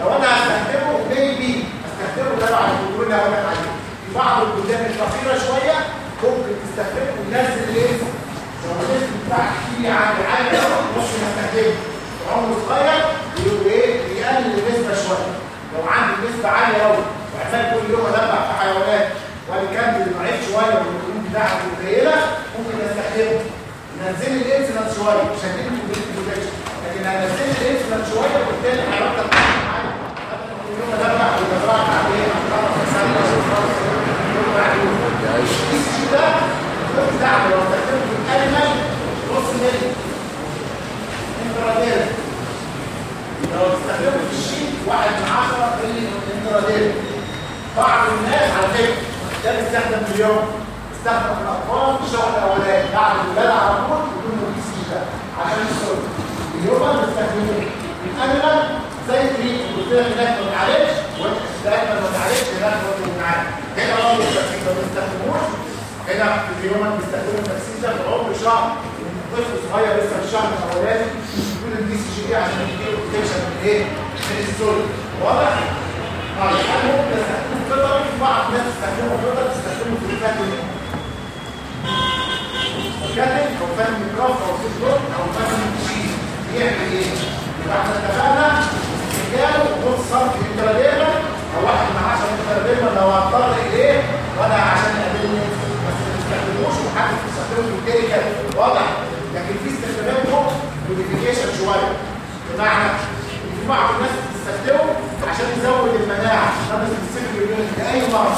Speaker 2: لو أنا هستخدمه ميبي هستخدمه تبع الكنترول اللي هقول عليه في بعض البلدان الفقيره شوية ممكن تستخدمه وتنزل الايه؟ لو الاسم بتاعك فيه عالي عالي ممكن استخدمه عمره صغير يبقى إيه؟ يقلل النسبة شوية لو عندي نسبة عالية قوي وعمال كل يوم ادبع في حيوانات والكم ضعيف شوية والهجوم بتاعها قليلة ممكن استخدمه ننزل الانسولين شوية مش هديله بروتكشن لكن هنزل الانسولين شوية وبالتالي حيوانات كل يوم بتاعت إيه؟ الشيء ده لو في الانيمال نص لو استخدموا في الشيء واحد من عشرة اللي انتراديري بعض الناس على فكرة ده بيستخدم في اليوم. بيستخدم في الأطفال في الشهر الأولاني بعد الولادة على طول يكون له سي ده عشان السر اليوم بيستخدموه. الأنيمال زي تريد قلت لك هناك ما تعالجش وأنت تستخدم ما تعالجش هناك ما تعالجش هنا برضه ما بيستخدموش. هنا في اليوم بيستخدموا التكسير ده في عمر شهر. طفل صغير لسه في الشهر الاولاني يكون الدي سي جي عشان يديله بروتكشن من إيه؟ من السول واضح؟ طيب أنا ممكن استخدمه في بعض الناس تستخدمه فلتر تستخدمه في الكاتل الكاتل أو فن ميكروف أو في بلوك أو فن شيز بيعمل إيه؟ يبقى إحنا اتفقنا استخدامه نص سم انتراديرما أو واحد من 10 انتراديرما لو هضطر اليه وأنا عشان اقابلني بس ما تستخدموش وحد تستخدمه في الكيكه واضح لكن في استخدامات فوق موديفيكيشن شوية بمعنى في بعض الناس بتستخدمه عشان يزود المناعة بس السيف يونت لاي مرض.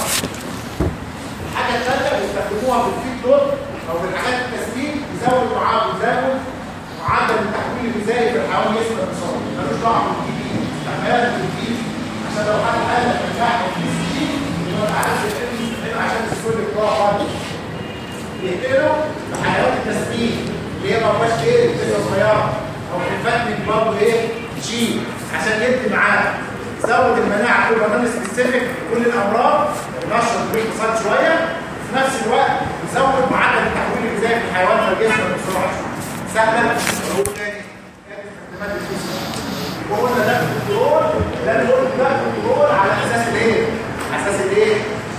Speaker 2: الحاجة الثالثه بيستخدموها في الفيد لود أو في الحاجات التسمين يزود معاه يزود معدل التحويل الغذائي في الحيوان يسمى بسرعة ملوش دعوه بالجديد استعمال الجديد عشان لو حد قال لك النجاح في جي يبقى عارف عشان السكول بتاعه خالص. بيقتلوا بحيوانات التسمين اللي هي ما فيهاش الدنيا صغيره أو في الفتن برضه إيه؟ شيء عشان يدي معاه زود المناعة كل برنامج سبيسيفيك كل الأمراض نشر بالاقتصاد شوية في نفس الوقت يزود معدل التحويل الغذائي في الحيوان في الجسم بسرعة الجسم وقلنا ده control ده نقول ده control على أساس الإيه؟ على أساس الإيه؟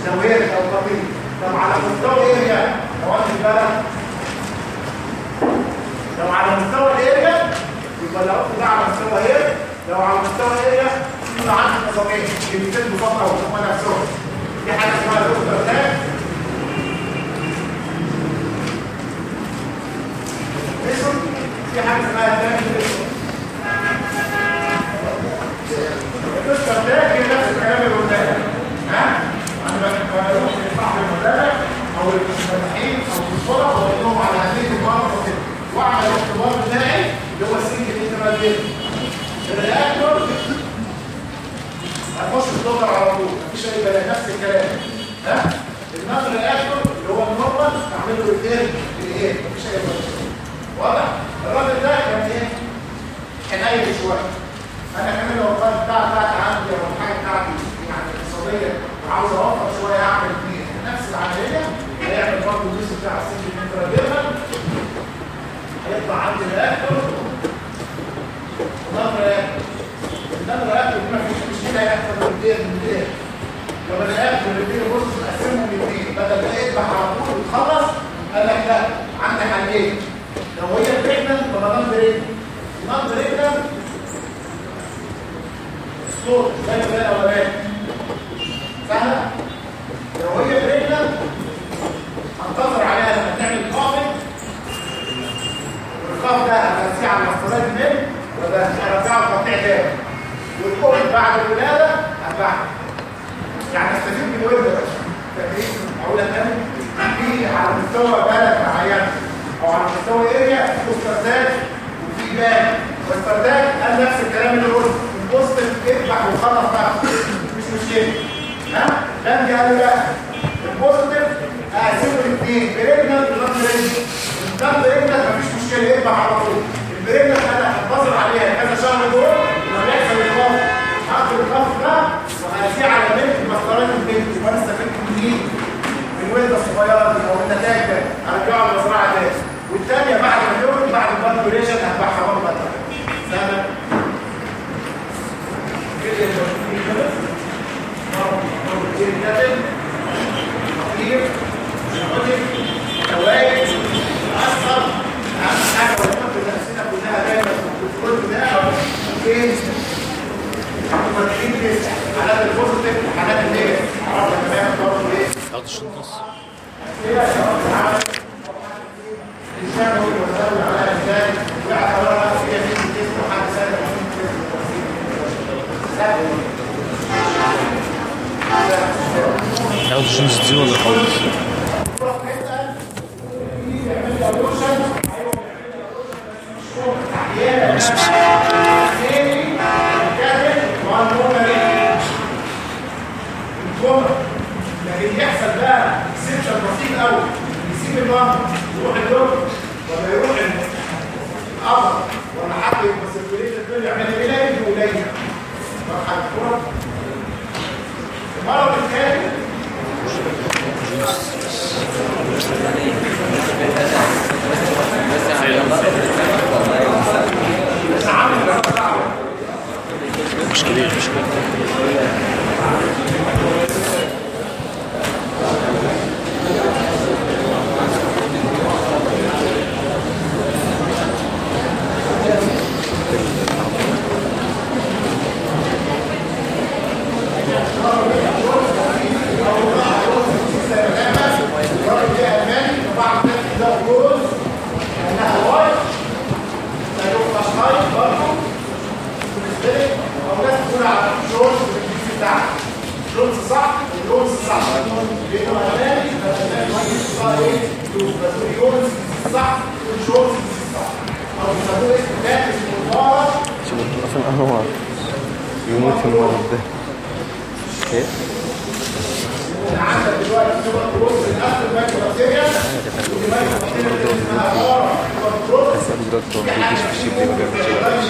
Speaker 2: زوايا أو قطيع طب على مستوى إيه يعني؟ لو أنت البلد لو على مستوى ال area يبقى لو ده على مستوى إيه لو على مستوى الاريا يبقى عندك نظامين كلمتين بسيطه وهم نفسهم. في حاجة اسمها تاج اسم؟ في حاجة اسمها تاج الدكتور تاج هي نفس الكلام اللي قلناه ها؟ أنا بقول في صاحب المدرسة أو المفتحين أو في الصلاه البيض الرياكتور هتخش الدكتور على طول مفيش اي بلاء نفس الكلام ها النظر رياكتور اللي هو النورمال تعمل له ريتيرن للايه مفيش اي بلاء واضح الراجل ده كان إيه حنين شوية أنا كمان لو بتاع بتاعتي عندي أو الحاجة بتاعتي يعني اقتصاديه وعاوز اوفر شوية اعمل فيه نفس العملية هيعمل برضه الجزء بتاع السنج الانتراجيرنال هيطلع عندي reactor و non reactor ال non reactor دي مفيش مشكله يحصل من دير من دير لما اللي فيه بص نقسمهم لاثنين بدل ما يذبح على طول وتخلص قال لك لا عندي حلين لو هي pregnant فما non pregnant non pregnant صوت زي ما الاولاني سهله لو هي pregnant هنتظر عليها لما تعمل كافنج والكاف ده هترسيه على المسطرات الميل وده هرجعه قطيع تاني والكوفنج بعد الولاده هتبعها يعني استفيد من الولد يا باشا تدريس اقولها تاني في على مستوى بلد معين. أو على مستوى اريا في استرداد وفي بال واسترداد قال نفس الكلام اللي قلته البوستيف اذبح وخلص بقى. مش مشكلة. ها؟ كان قال لا البوزيتيف اقسمه لاثنين بريجنال ونون بريجنال النون بريجنال مفيش مشكلة. اذبح على طول. البريجنال أنا هنتظر عليها كذا شهر دول لما يحصل الخوف. هاخد الخوف ده وهسيه على بنت مسطرات البنت. وأنا استفدت منين من الولده الصغيرة دي أو النتائج ده هرجعه المزرعه تاني. والثانيه بعد ما تولد بعد البارتوريشن هتبعها برضه حاجة ونحط نفسنا كلها دايما في الكنترول ده البوزيتيف وحالات النيجاتيف عرفنا تماما برضه إيه وحد سنه في الجسم
Speaker 3: تاخد الشنطس دي ولا خالص بس بس
Speaker 2: لكن يحصل بقى اكسبشن بسيط قوي يسيب البنك يروح الدكتور ولا يروح القبر ولا حد يبقى سيركوليشن كله يعمل إيه لا يجي قليل مرحله الكره المرض الثاني
Speaker 3: مش كبير مش كبير
Speaker 2: الراجل ده الماني طبعا ده ده جوز انها وايت لا يبقى شايف برضه بالنسبة لي تقول على جونز بالانجليزي بتاعها جونز صح جونز صح لأنه الماني فالماني واحد صح إيه يبقى صح وجونز صح أو بيسموه اسم اسمه مبارك
Speaker 1: في الأنوار يموت المرض ده كيف؟
Speaker 2: عندك دلوقتي سوبر كروس الآخر مايكروبكتيريا ودي mycobacteria اسمها paratuberculosis
Speaker 1: بس هو بيجيش في
Speaker 2: ال sheep ولا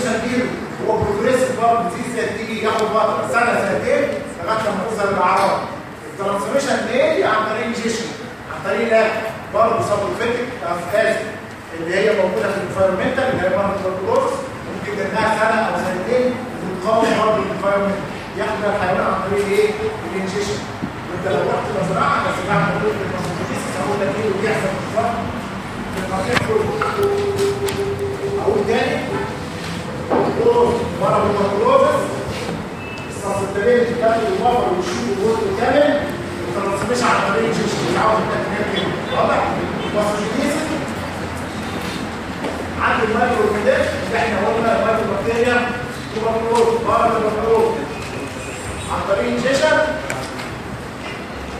Speaker 2: عشان الكوميشن دي هو بروجريسيف برضه ديزيز تيجي ياخد فتره سنة سنتين لغاية لما توصل الاعراض الترانسميشن ليه عن طريق الجيشن عن طريق الاكل برضه سبوفيتك افكاز اللي هي موجودة في الانفايرمنتال اللي هي مرض البروتوكولز ممكن تنها سنة أو سنتين وتقاوم برضه الانفايرمنت ياخد الحيوان عن طريق إيه؟ الانجيشن وأنت لو رحت مزرعة بس بعد موجود في المصنفيس هقول لك إيه اللي بيحصل في كله. أقول تاني مرض البروتوكولز السبستابيلتي بتاعت الوفر والشوك والورد الكامل الترانسميشن عن طريق الجيش اللي عاوز التكنيك كده واضح؟ الباسوجينيز عند المايكرو كده إحنا قلنا المايكرو بكتيريا بارد توبركلوز عن طريق الجيشن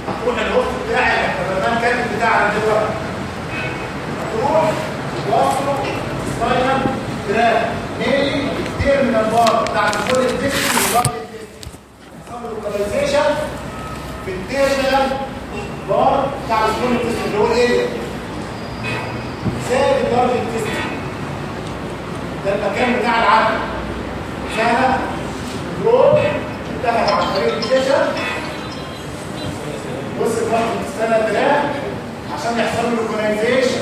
Speaker 2: هتروح الوقت بتاعي البرنامج كاتب بتاع الجبر هتروح توصله سباينال تراك ميلي كتير من البار بتاع الفول الديسكي والبار اللوكاليزيشن في التيرمينال بار بتاع الفول الديسكي اللي هو الايه زائد الدرجه الديسكي ده المكان بتاع العدد سنه جروب انتهى عن طريق الشاشه وصل وقت السنة تلاقي عشان يحصل له لوكاليزيشن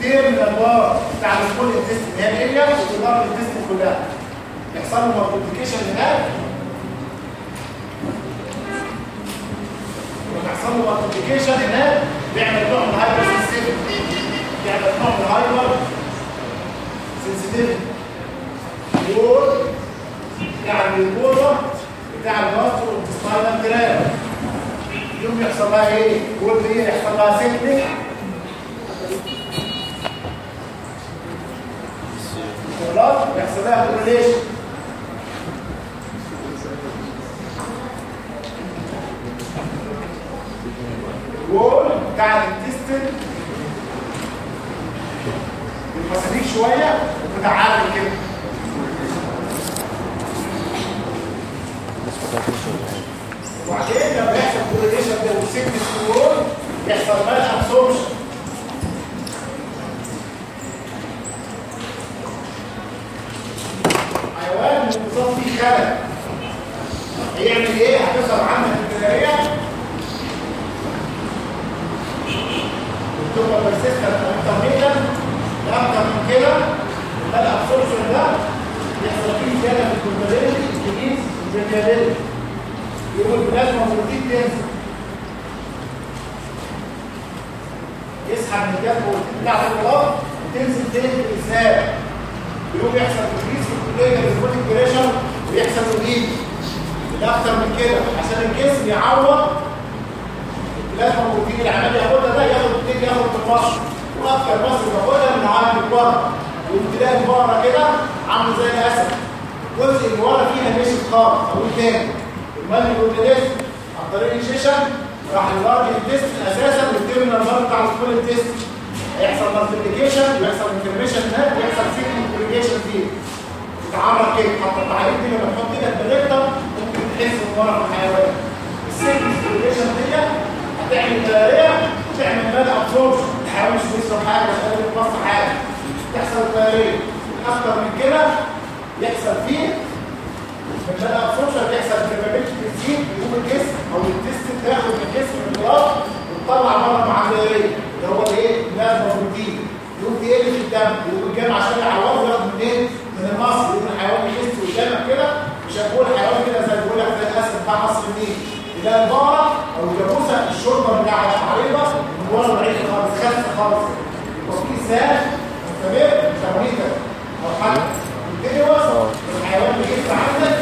Speaker 2: في التيرمينال بار بتاع الفول الديسكي اللي هي الاريا الديسكي كلها. يحصل له مالتيبيكيشن هناك لما يحصل له مالتيبيكيشن هناك بيعمل نوع من الهايبر سنسيتيفيتي بيعمل نوع من الهايبر سنسيتيفيتي وول يعني البوضه بتاع الباص والسباينال تراك يوم يحصل لها إيه؟ وول دي يحصل لها سيكنيك خلاص يحصل لها كورليشن الوول بتاع الانتستين المساليك شوية ومتعادل كده. وبعدين لما يحصل كورليشن ده وسيكنس الوول يحصل بقى ابسوربشن حيوان متصاب فيه خلل هيعمل إيه؟ هتظهر عندك البداية. تبقى persistent intermittent أكتر من كده ده الابسوربشن ده يحصل فيه زيادة في الكونتريلتي تجيز الفيريابيلتي يقول البلازما بروتين تنزل تسحب من الجنب وتطلع الغلاف وتنزل تاني بالاسنان يقوم يحصل تكريس في الكلية الاسبوتيك بريشر ويحصل تجديد أكتر من كده. عشان الجسم يعوض البلازما البروتين اللي عمال ياخدها ده ياخد التاني ياخد في المصر وأكتر مصر بياخدها من عالم بره. وتلاقي بره كده عامل زي الأسد. الجزء اللي ورا فيها نشف خالص أقول تاني. المال الاورجانيزم عن طريق الشيشن راح للارج التست أساسا والتيرمينال بار بتاع الكل التست. هيحصل مالتيبيكيشن ويحصل انفورميشن هناك ويحصل سيكل انفورميشن فيه تتعرض كده حتى التعريف دي لما تحط إيدك بالريكتر ممكن تحس في الحيوان السيكل انفورميشن دي هتعمل دايريه وتعمل مدى ابسوربشن الحيوان مش بيشرب حاجة مش قادر يتبص حاجة. تحصل دايريه أكتر من كده يحصل فيه مدى ابسوربشن يحصل كابابيلتي تزيد يقوم الجسم أو التست تاخد من الجسم وتطلع بره مع الدايريه اللي هو الايه؟ اللازمه بروتين يقوم تقل في الدم يقوم الجامع عشان يعوضه ياخد منين؟ من المصر يقوم الحيوان يحس قدامك كده مش هنقول الحيوان كده زي بيقول لك زي الاسد بتاع مصر النيل تلاقي البقرة أو الجاموسه الشوربة بتاعها عريضه من ورا ضعيف خالص خف خالص. يبقى في سهل مستمر تمريضه أو حاجة تبتدي وصل الحيوان بيجي عندك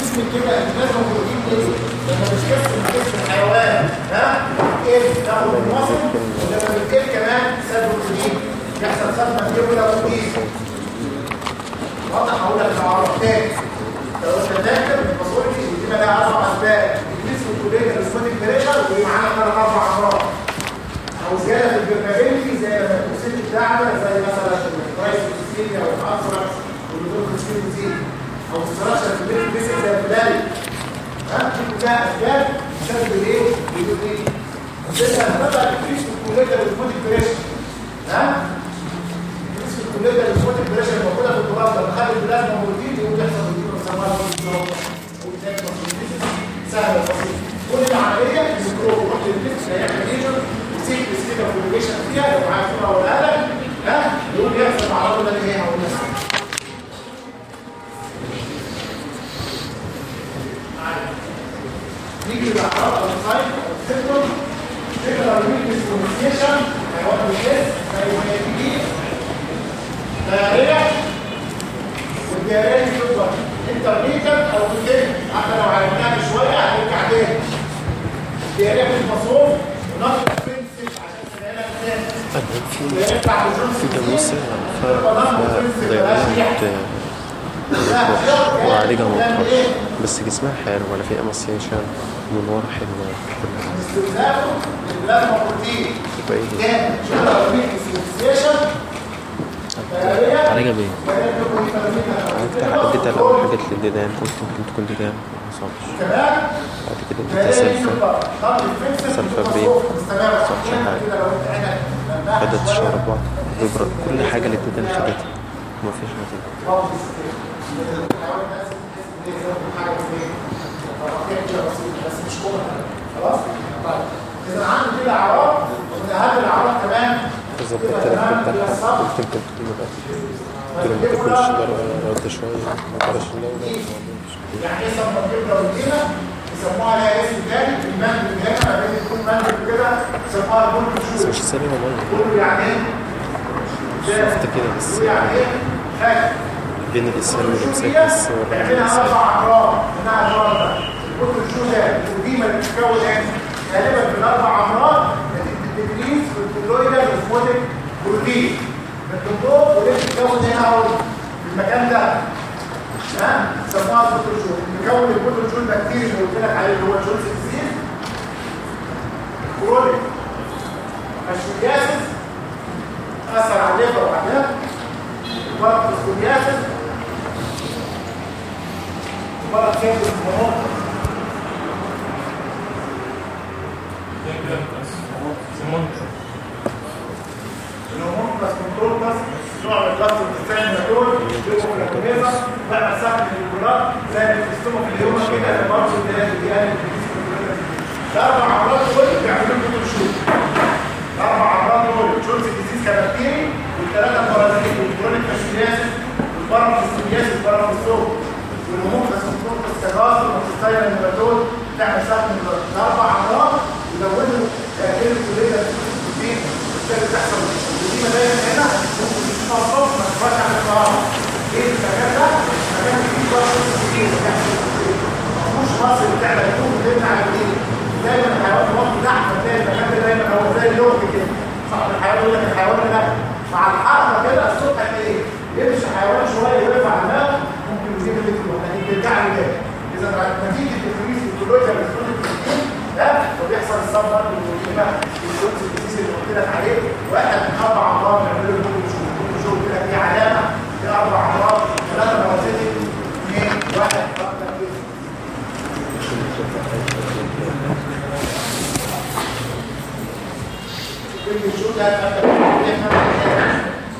Speaker 2: جسم كده لازم بروتين إيه لما بتكسر جسم الحيوان. ها؟ إيه تاخد المصل ولما بتقل كمان؟ سد بروتين يحصل صدمه كبيره بروتين واضح هقول لك العرض تاني لو داخل الباثولوجي دي لها أربع اسباب الجسم الكليه الاسماتيك بريشر ومعانا ثلاث أربع امراض أو زياده في البرمابيلتي زي لما التوكسين بتاعنا زي مثلا الكرايسوسيليا أو الانثراكس والدوكسين أو استراكشر في البيت بيسك زي البلالي ها دي كلها اسباب بسبب الايه؟ بيقول إيه؟ زي ما بقى الكريس الكليه الاسماتيك بريشر ها الكريس الكليه الاسماتيك بريشر الموجودة في التراب لما خد البلازما بروتين يقوم يحصل سهله بسيطه كل العملية الميكروب يروح للجسم هيعمل ايجر يسيب كده كومبليشن فيها لو معاك صوره ولا قلم ها؟ يقوم يحصل مع الراجل اللي هي هقول لك نيجي للاعراض أو السايد أو السيمتوم تقدر يمكن كوميونيكيشن هيوضح الجسم زي ما والدايريه دي تفضل انترميتر أو كتير حتى لو عرفناها شوية هترجع تاني الدايريه في المصروف ونقص اكسبنسيف عشان تلاقيها تاني
Speaker 1: في جاموسة فضيعت وعالجها مطرح بس جسمها حلو ولا في اماسيشن من ورا حلوة
Speaker 2: استخدامه للبلازما بروتين
Speaker 1: يبقى إيه
Speaker 2: تاني شغل رميك استيشن
Speaker 3: عالجها بايه؟
Speaker 1: اديتها الأول حاجات للديدان قلت ممكن تكون ديدان ما
Speaker 2: كمان
Speaker 1: بعد كده اديتها سلفة سلفة بريم ما حصلش حاجة. خدت شهر بعض. وبرد كل حاجة للديدان خدتها. وما فيش نتيجة
Speaker 2: خلاص؟ طيب. إذا عندي كده أعراض ومن اهم الأعراض كمان
Speaker 1: ظبطت الأكل بتاعها يمكن تكون قلت له ما تاكلش رد شوية ما اللون
Speaker 2: يعني إيه صفة الجبنة والجبنة يسموها لها اسم تاني المانجو هنا ما بين يكون مانجو كده يسموها البولو
Speaker 1: بس مش مية
Speaker 2: بولو يعني إيه؟
Speaker 1: شفت كده بس
Speaker 2: يعني إيه؟
Speaker 1: بين الإسهال والإمساك
Speaker 2: الشوية
Speaker 1: بس ولا
Speaker 2: بيعملها أربع أمراض منها الأمراض ده البولو الشو ده؟ اللي بتتكون إيه؟ غالبا في الأربع أمراض نتيجة التدريس والكلويدا والسموتيك بروتين الدكتور وليه بتتكون هنا اهو في المكان ده. ها سموها البروتوجول مكون البروتوجول بكتيريا اللي قلت لك عليه اللي هو جولز ديزيز كرونيك اشوياسيس أثر على الليفر وعليها مرض السكولياسيس مرض كيف الهرمون الهرمون بس كنترول بس نوع من الضغط بتستعمل ماتول بيبقوا في الكونيزا بقى سهل الكولات زي ما بتستموا في اليوم كده اللي برضه دي قال الاربع امراض دول بيعملوا لكم شوت الاربع امراض دول شورت ديزيز كبكتيري والثلاثه بارازيت والكرونيك فاسيلياسيس والبارم فاسيلياسيس والهرمون بس كنترول بس كراسل وتستايل الماتول تعمل سهل الاربع امراض يزودوا تاثير الكوليزا في مبين هنا تنصب مكبش عن القرار إيه المكان ده؟ مكان فيه بشر كتير مش مصر بتعمل يوم بتمنع الدين دايما الحيوان الوقت تحت تلاقي المكان ده دايما هو زي اللوب كده صاحب الحيوان يقول لك الحيوان ده مع الحركه كده الصبح إيه؟ يمشي حيوان شوية يرفع دماغه ممكن يجيب اللي تروح لكن ترجع له تاني إذا نتيجة الفريز الكلوجيا اللي البروتين بالتالي تحصل المهمه الجونز الديزيز اللي قلت لك عليه واحد من أربع امراض بيعملوا له كل شغل كده دي علامة دي أربع امراض ثلاثة بارازيتك اثنين واحد كل الشو ده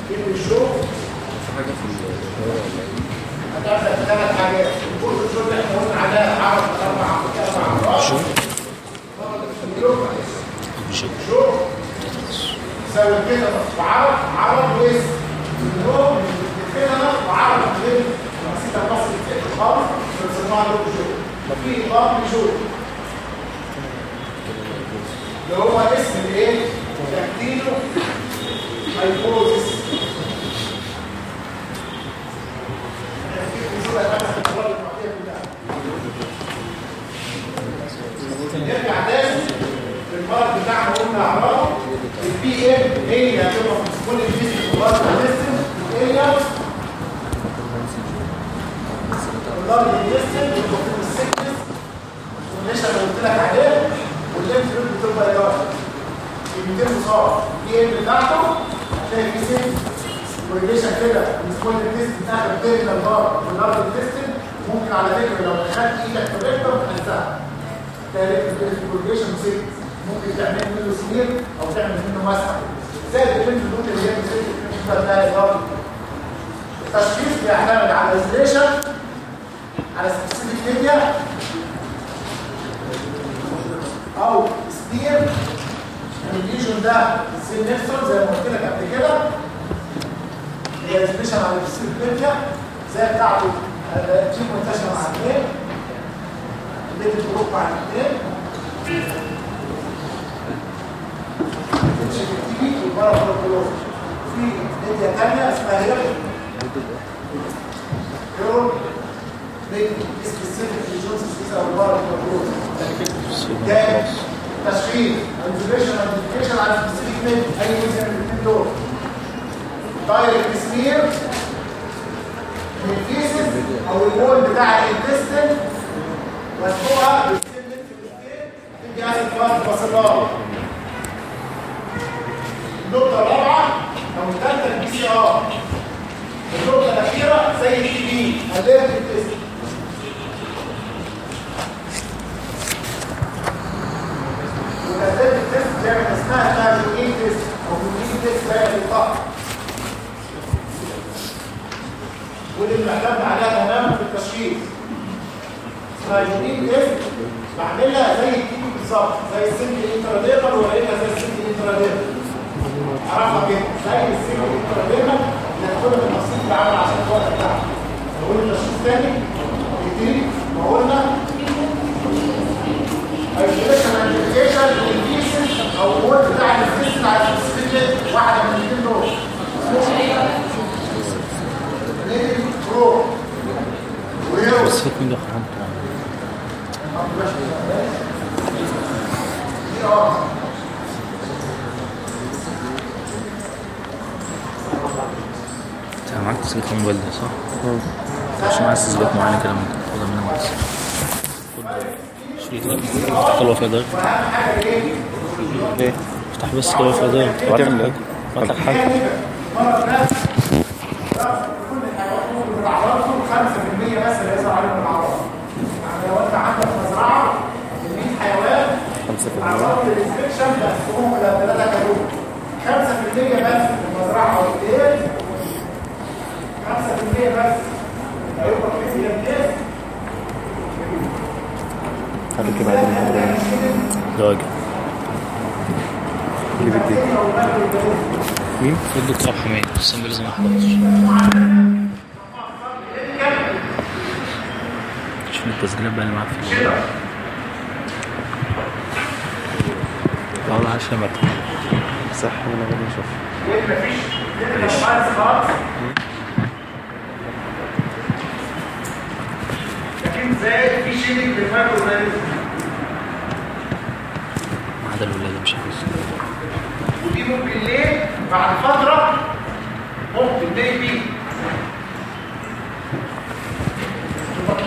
Speaker 2: كل الشو هتبدا ثلاث حاجات. كل اللي إحنا قلنا عليها عرض أربع أربع امراض
Speaker 3: شو
Speaker 2: شو
Speaker 3: شو
Speaker 2: شو يساوي كده وعرض عرض ويس نوع كده وعرض غير نسيت المصري كده خالص بنسموها ففي اضافه شو اللي هو اسم الايه؟ تكتينو هايبوزيس نرجع المرض بتاعنا قلنا اعراض البي ام هي هتبقى كل الجسم المرض الجسم هي المرض الجسم والدكتور السكنس. والنشا اللي قلت لك عليه والليمف نود بتبقى ايراد كلمتين مصاب البي ام بتاعته هتلاقي في سن وريليشن كده. كل الجسم بتاعك النار والارض الجسم ممكن على فكرة لو دخلت إيدك في الريكتر تحسها ثالث الكولجيشن سيت ممكن تعمل منه سمير أو تعمل منه مسح زي البنت دول اللي هي بتبقى بتاع الضغط التشخيص بيعتمد على الريزليشن على سبيسيفيك ميديا أو سمير الليجون ده السيل نفسه زي ما قلت لك قبل كده. هي ريزليشن على السبيسيفيك ميديا زي بتاعته. تجيب منتشر مع اثنين. البيت الجروب مع الاثنين الشكتيبي والبارافولوكولوز في ميديا تانية اسمها هيرو هيرو ميديا سبيسيفيك لجونز سبيسيفيك أو البارافولوكولوز ده تشخيص انزوليشن انديكيشن على سبيسيفيك ميديا اي ميديا من الاثنين دول دايركت سمير الفيسز أو الوول بتاع الانتستين مسبوقه بالسن تدي اسيد فات بصلات النقطة الرابعة أو الثالثه البي سي ار النقطة الأخيرة زي التي بي اليرت تيست وكذلك التيست زي ما اسمها اسمها جونين تيست أو جونين تيست زي الطاقه واللي معتمد عليها تماما في التشخيص. فال Johnin test بعملها زي ال TB بالظبط زي ال single intradermal ولاقيها زي ال single intradermal عرفها كده زي ال single intradermal اللي هتاخدها في التفصيل العمل عشان الوقت بتاعها نقول التشخيص تاني نبتدي ما قلنا isolation identification لل feces أو ال wall بتاع ال feces على ال specific واحدة من الاثنين دول نيجي برو وهيرو
Speaker 3: بس فيك انت معاك تسجيل الموبايل ده صح؟ عشان عايز تسجيلات معينة كده ممكن تاخدها منها بس. خد شريط لك. افتح كده واي دايركت
Speaker 1: إيه؟
Speaker 3: افتح بس كده واي دايركت
Speaker 1: تعمل إيه؟
Speaker 3: بعت لك حاجة.
Speaker 2: ده كل الحيوانات ممكن بتعرضهم 5% بس اللي يظهر عليهم الأعراض. يعني لو أنت عندك مزرعة من 100 حيوان
Speaker 1: 5%
Speaker 2: عرضت الانسبكشن بتقسمهم إلى ثلاثة كالون 5% بس في المزرعة أو الدير 5% بس هيبقى في الكيس
Speaker 1: خليك بعد المحاضرة
Speaker 3: ده واجب
Speaker 1: اللي بديك مين؟
Speaker 3: 100 السمبل لازم ما احفظش شوف التسجيلات بقى اللي معاك في والله عشان ما
Speaker 1: صح أنا بدي أشوف.
Speaker 2: مفيش
Speaker 3: ما عدا الولادة مش عارف.
Speaker 2: ودي ممكن ليه؟ بعد فترة ممكن ميبي تبقى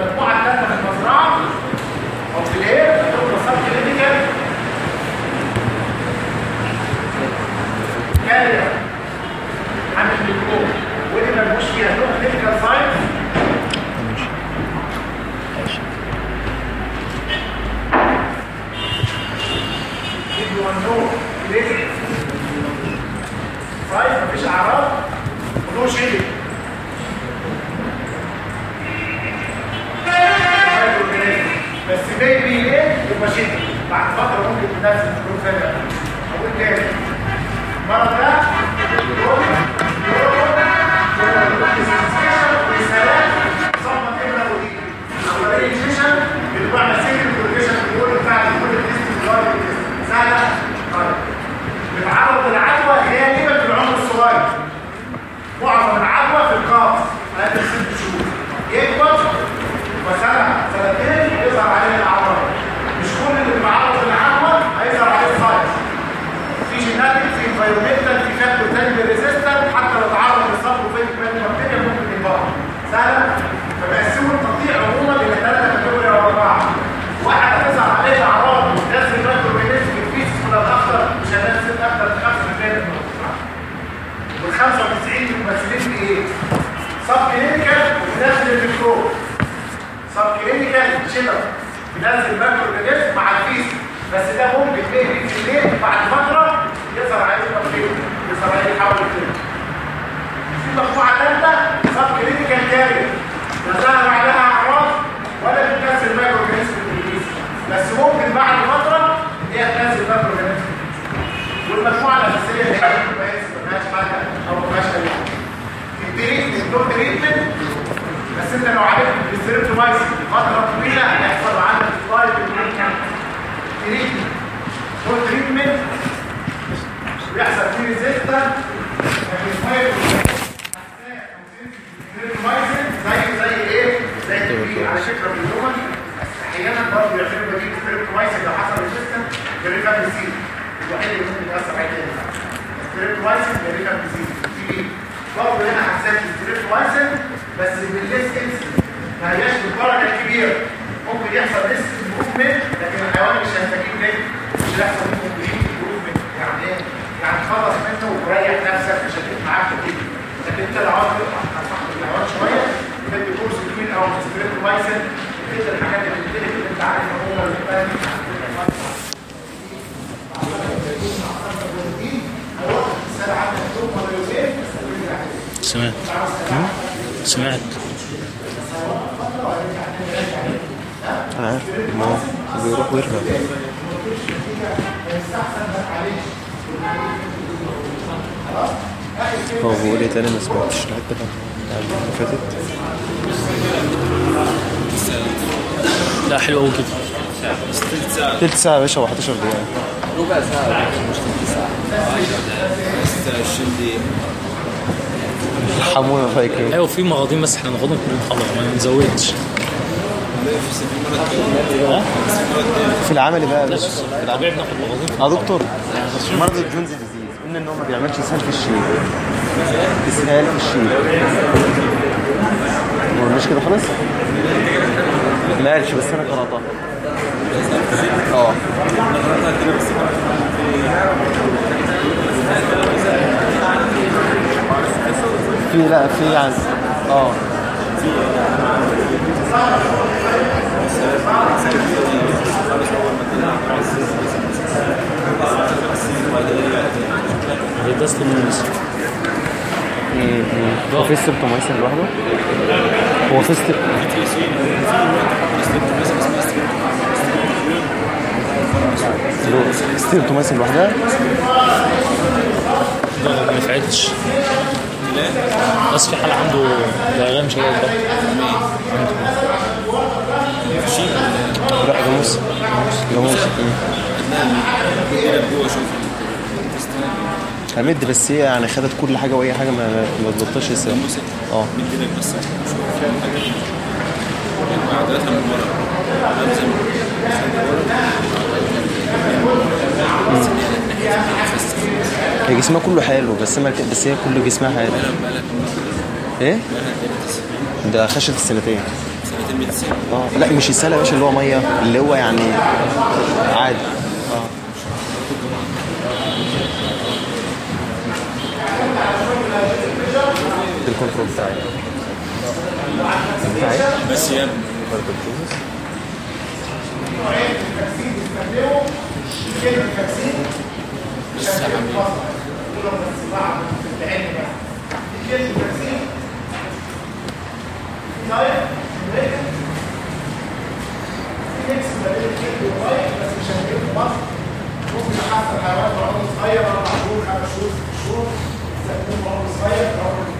Speaker 2: المجموعه الثالثه في المزرعة أو في الايه تبقى الاعراب ملوش علم بس بيبي إيه يبقى شتي بعد فتره ممكن الناس تكون فاهمه أقول تاني المره ده Thank you. وفين كمان بكتيريا ممكن ينبهر سهلة؟ فبقسموا التقطيع عموما إلى ثلاثة كاتيجوري أو اربعه واحد هتظهر عليه الاعراض وتنزل مايكرو اورجانيزم الفيس من الاخضر مش هتنزل أكتر من 5% وال 95 ممثلين إيه؟ سب كلينيكال وبنزل الميكروب. سب كلينيكال شيلر بنزل مايكرو اورجانيزم مع الفيس. بس ده ممكن تلاقي في الليل بعد فترة يظهر عليه تقطيع يظهر عليه يحول كده مجموعه ثالثة سب كلينيكال كارير. ظهر عليها أعراض ولا بتنزل مايكرو اورجانيزم في بس ممكن بعد فترة هي تنزل مايكرو اورجانيزم والمجموعة الأساسية هي ما فيهاش حاجة أو ما فيهاش حاجة. التريتمنت دول تريتمنت. بس أنت لو عالجت بالستريبتومايسين فترة طويلة هيحصل عندك سلايد تريتمنت. دول تريتمنت. بيحصل فيه ريزيستنت زي زي إيه؟ زي التبريد على فكره بالهومن أحيانا برضه يعتبر بجيب ستريبتومايسين لو حصل ريزيستنت جريفاميسين الوحيد اللي ممكن يأثر عليه ستريبتومايسين جريفاميسين في برضه هنا حساس ستريبتومايسين بس بالليس انسنت ما هياش بالدرجه الكبيره ممكن يحصل ليست موفمنت لكن الحيوان مش هيستجيب ليه مش هيحصل منه يعني تخلص منه وتريح نفسك مش هتبقى معاك كتير لكن أنت لو شوية. تدي كورس كبير أو ستريبتومايسين تدي الحاجات اللي بتدي اللي أنت عارف هو اللي فاهم
Speaker 3: سمعت. سمعت.
Speaker 1: أنا عارف. ما هو بيروح ويرجع. هو بيقول إيه تاني؟ ما سمعتش. الحته بتاع اللي فاتت.
Speaker 3: لا حلو قوي كده.
Speaker 1: تلت ساعة يا باشا و11 دقيقة.
Speaker 4: ربع ساعة مش تلت ساعة 26 دقيقة
Speaker 1: ارحمونا فايكين
Speaker 3: أيوه في مغاضين بس إحنا ناخدهم كل المحاضره ما نزودش؟
Speaker 1: في العملي بقى يا باشا.
Speaker 3: في بناخد مغاضين
Speaker 1: آه دكتور. مرض الجونز ديزيز ان هو ما بيعملش إسهال في الشيء. إسهال في الشيء. هو مش كده خالص؟ ما قالش بس أنا قراتها آه. في لا في عن آه.
Speaker 3: ده ستيمولس
Speaker 1: هو في ستريبتومايسين لوحده هو في ستريبتومايسين لوحدها
Speaker 3: ده ما نفعتش بس في حالة عنده دغام شباب
Speaker 1: لا جاموس جاموس همد بس هي يعني خدت كل حاجة وأي حاجة ما ما تبطلش آه.
Speaker 4: مدينك بس. معداتها من ورا.
Speaker 1: هي جسمها كله حلو بس ما بس هي كل جسمها حلو. إيه؟ ده خشت السنتين.
Speaker 4: سنتين
Speaker 1: آه. لا مش السنة يا باشا اللي هو مية اللي هو يعني عادي آه ده الكنترول بتاعي بتاعي
Speaker 4: بس يا
Speaker 2: بس ممكن أحط الحيوانات بعمر صغير أربع شهور خمس شهور شهور يكون بعمر صغير بعمر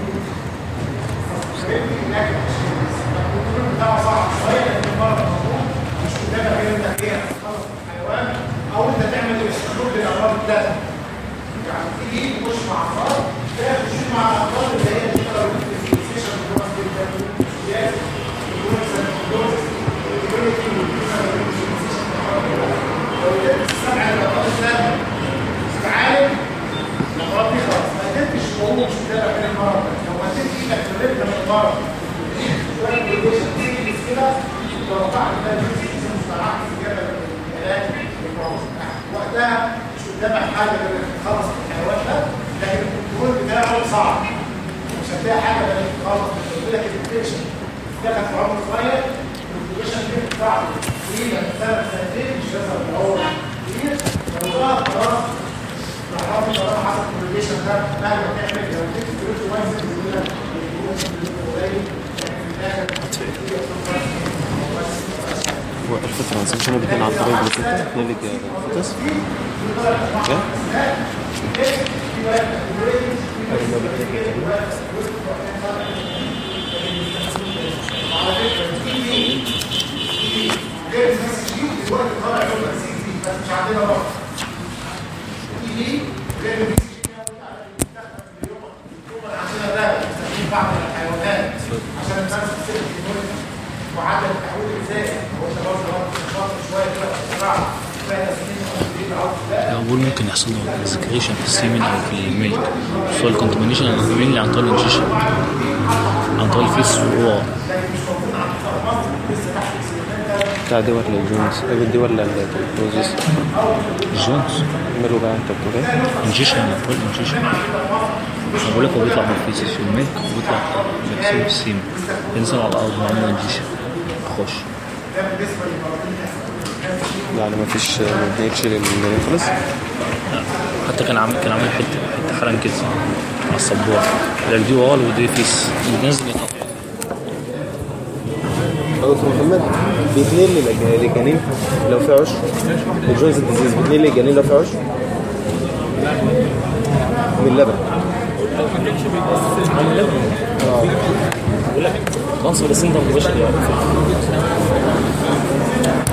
Speaker 2: فبيبقى هناك الكنترول بتاعه صعب شوية لأن المرض موجود مش قدامك غير انك إيه تخلص الحيوان أو انت تعمل استخدام للامراض الثلاثه يعني تيجي تخش مع افراد تخش مع الافراد اللي هي تستبعد الامراض الامراض دي خلاص ما قدرتش تقوم مش قدامك غير المرض لو في في جبل العلاج وقتها مش قدامك حاجة انك تخلص الحيوان ده لكن الكنترول بتاعه صعب مش هتلاقي حاجة غير انك تخلص لك الانفكشن دخل في عمر صغير الانفكشن دي بتاعته سنه سنتين مش لازم من اول كتير لو ظهر خلاص طالما حصل الكونفيشن ده مهما تعمل لو جبت فلوس الآخر
Speaker 1: وقف الترانزيشن الاثنين عن طريق البلوتوث كلينيك فوتس
Speaker 2: غير الناس دي دلوقتي طالع يقول لك سي سي بس مش عندنا برضه دي دي غير الناس عندنا ده بنستخدم بعض الحيوانات عشان الناس تصير الكيميائي وعدم التحويل إزاي هو انت برضه برضه شوية كده أو أو لا.
Speaker 3: الأول ممكن يحصل له ديسكريشن في السيمن أو في الميلك. سو الكونتامينيشن mainly عن طريق الانجيشن عن طريق الفيس والرو
Speaker 1: بتاع دول للجونز دي ولا
Speaker 3: الجونز
Speaker 1: ماله بقى أنت بتقول إيه؟
Speaker 3: ingestion عن طريق ال ingestion أنا بقول لك هو بيطلع من ال feces وال milk وبيطلع في ال semen ينزل على الأرض ويعمل انجيشن يخش
Speaker 1: يعني مفيش ما بنتش للجنين خالص
Speaker 3: حتى كان عامل كان عامل حتة حتة حرام كده. على السبورة. لا دي وال ودي فيس بتنزل يقطع
Speaker 1: دكتور محمد بيتنقل للج- للجنين لو في عشر. الجونز ديزيز بيتنقل للجنين لو في عشر. من اللبن.
Speaker 3: لو ما كانش مباشر يعني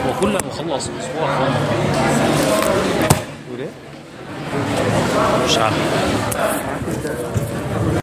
Speaker 3: وكل ما خلص أسبوع. مش عارف.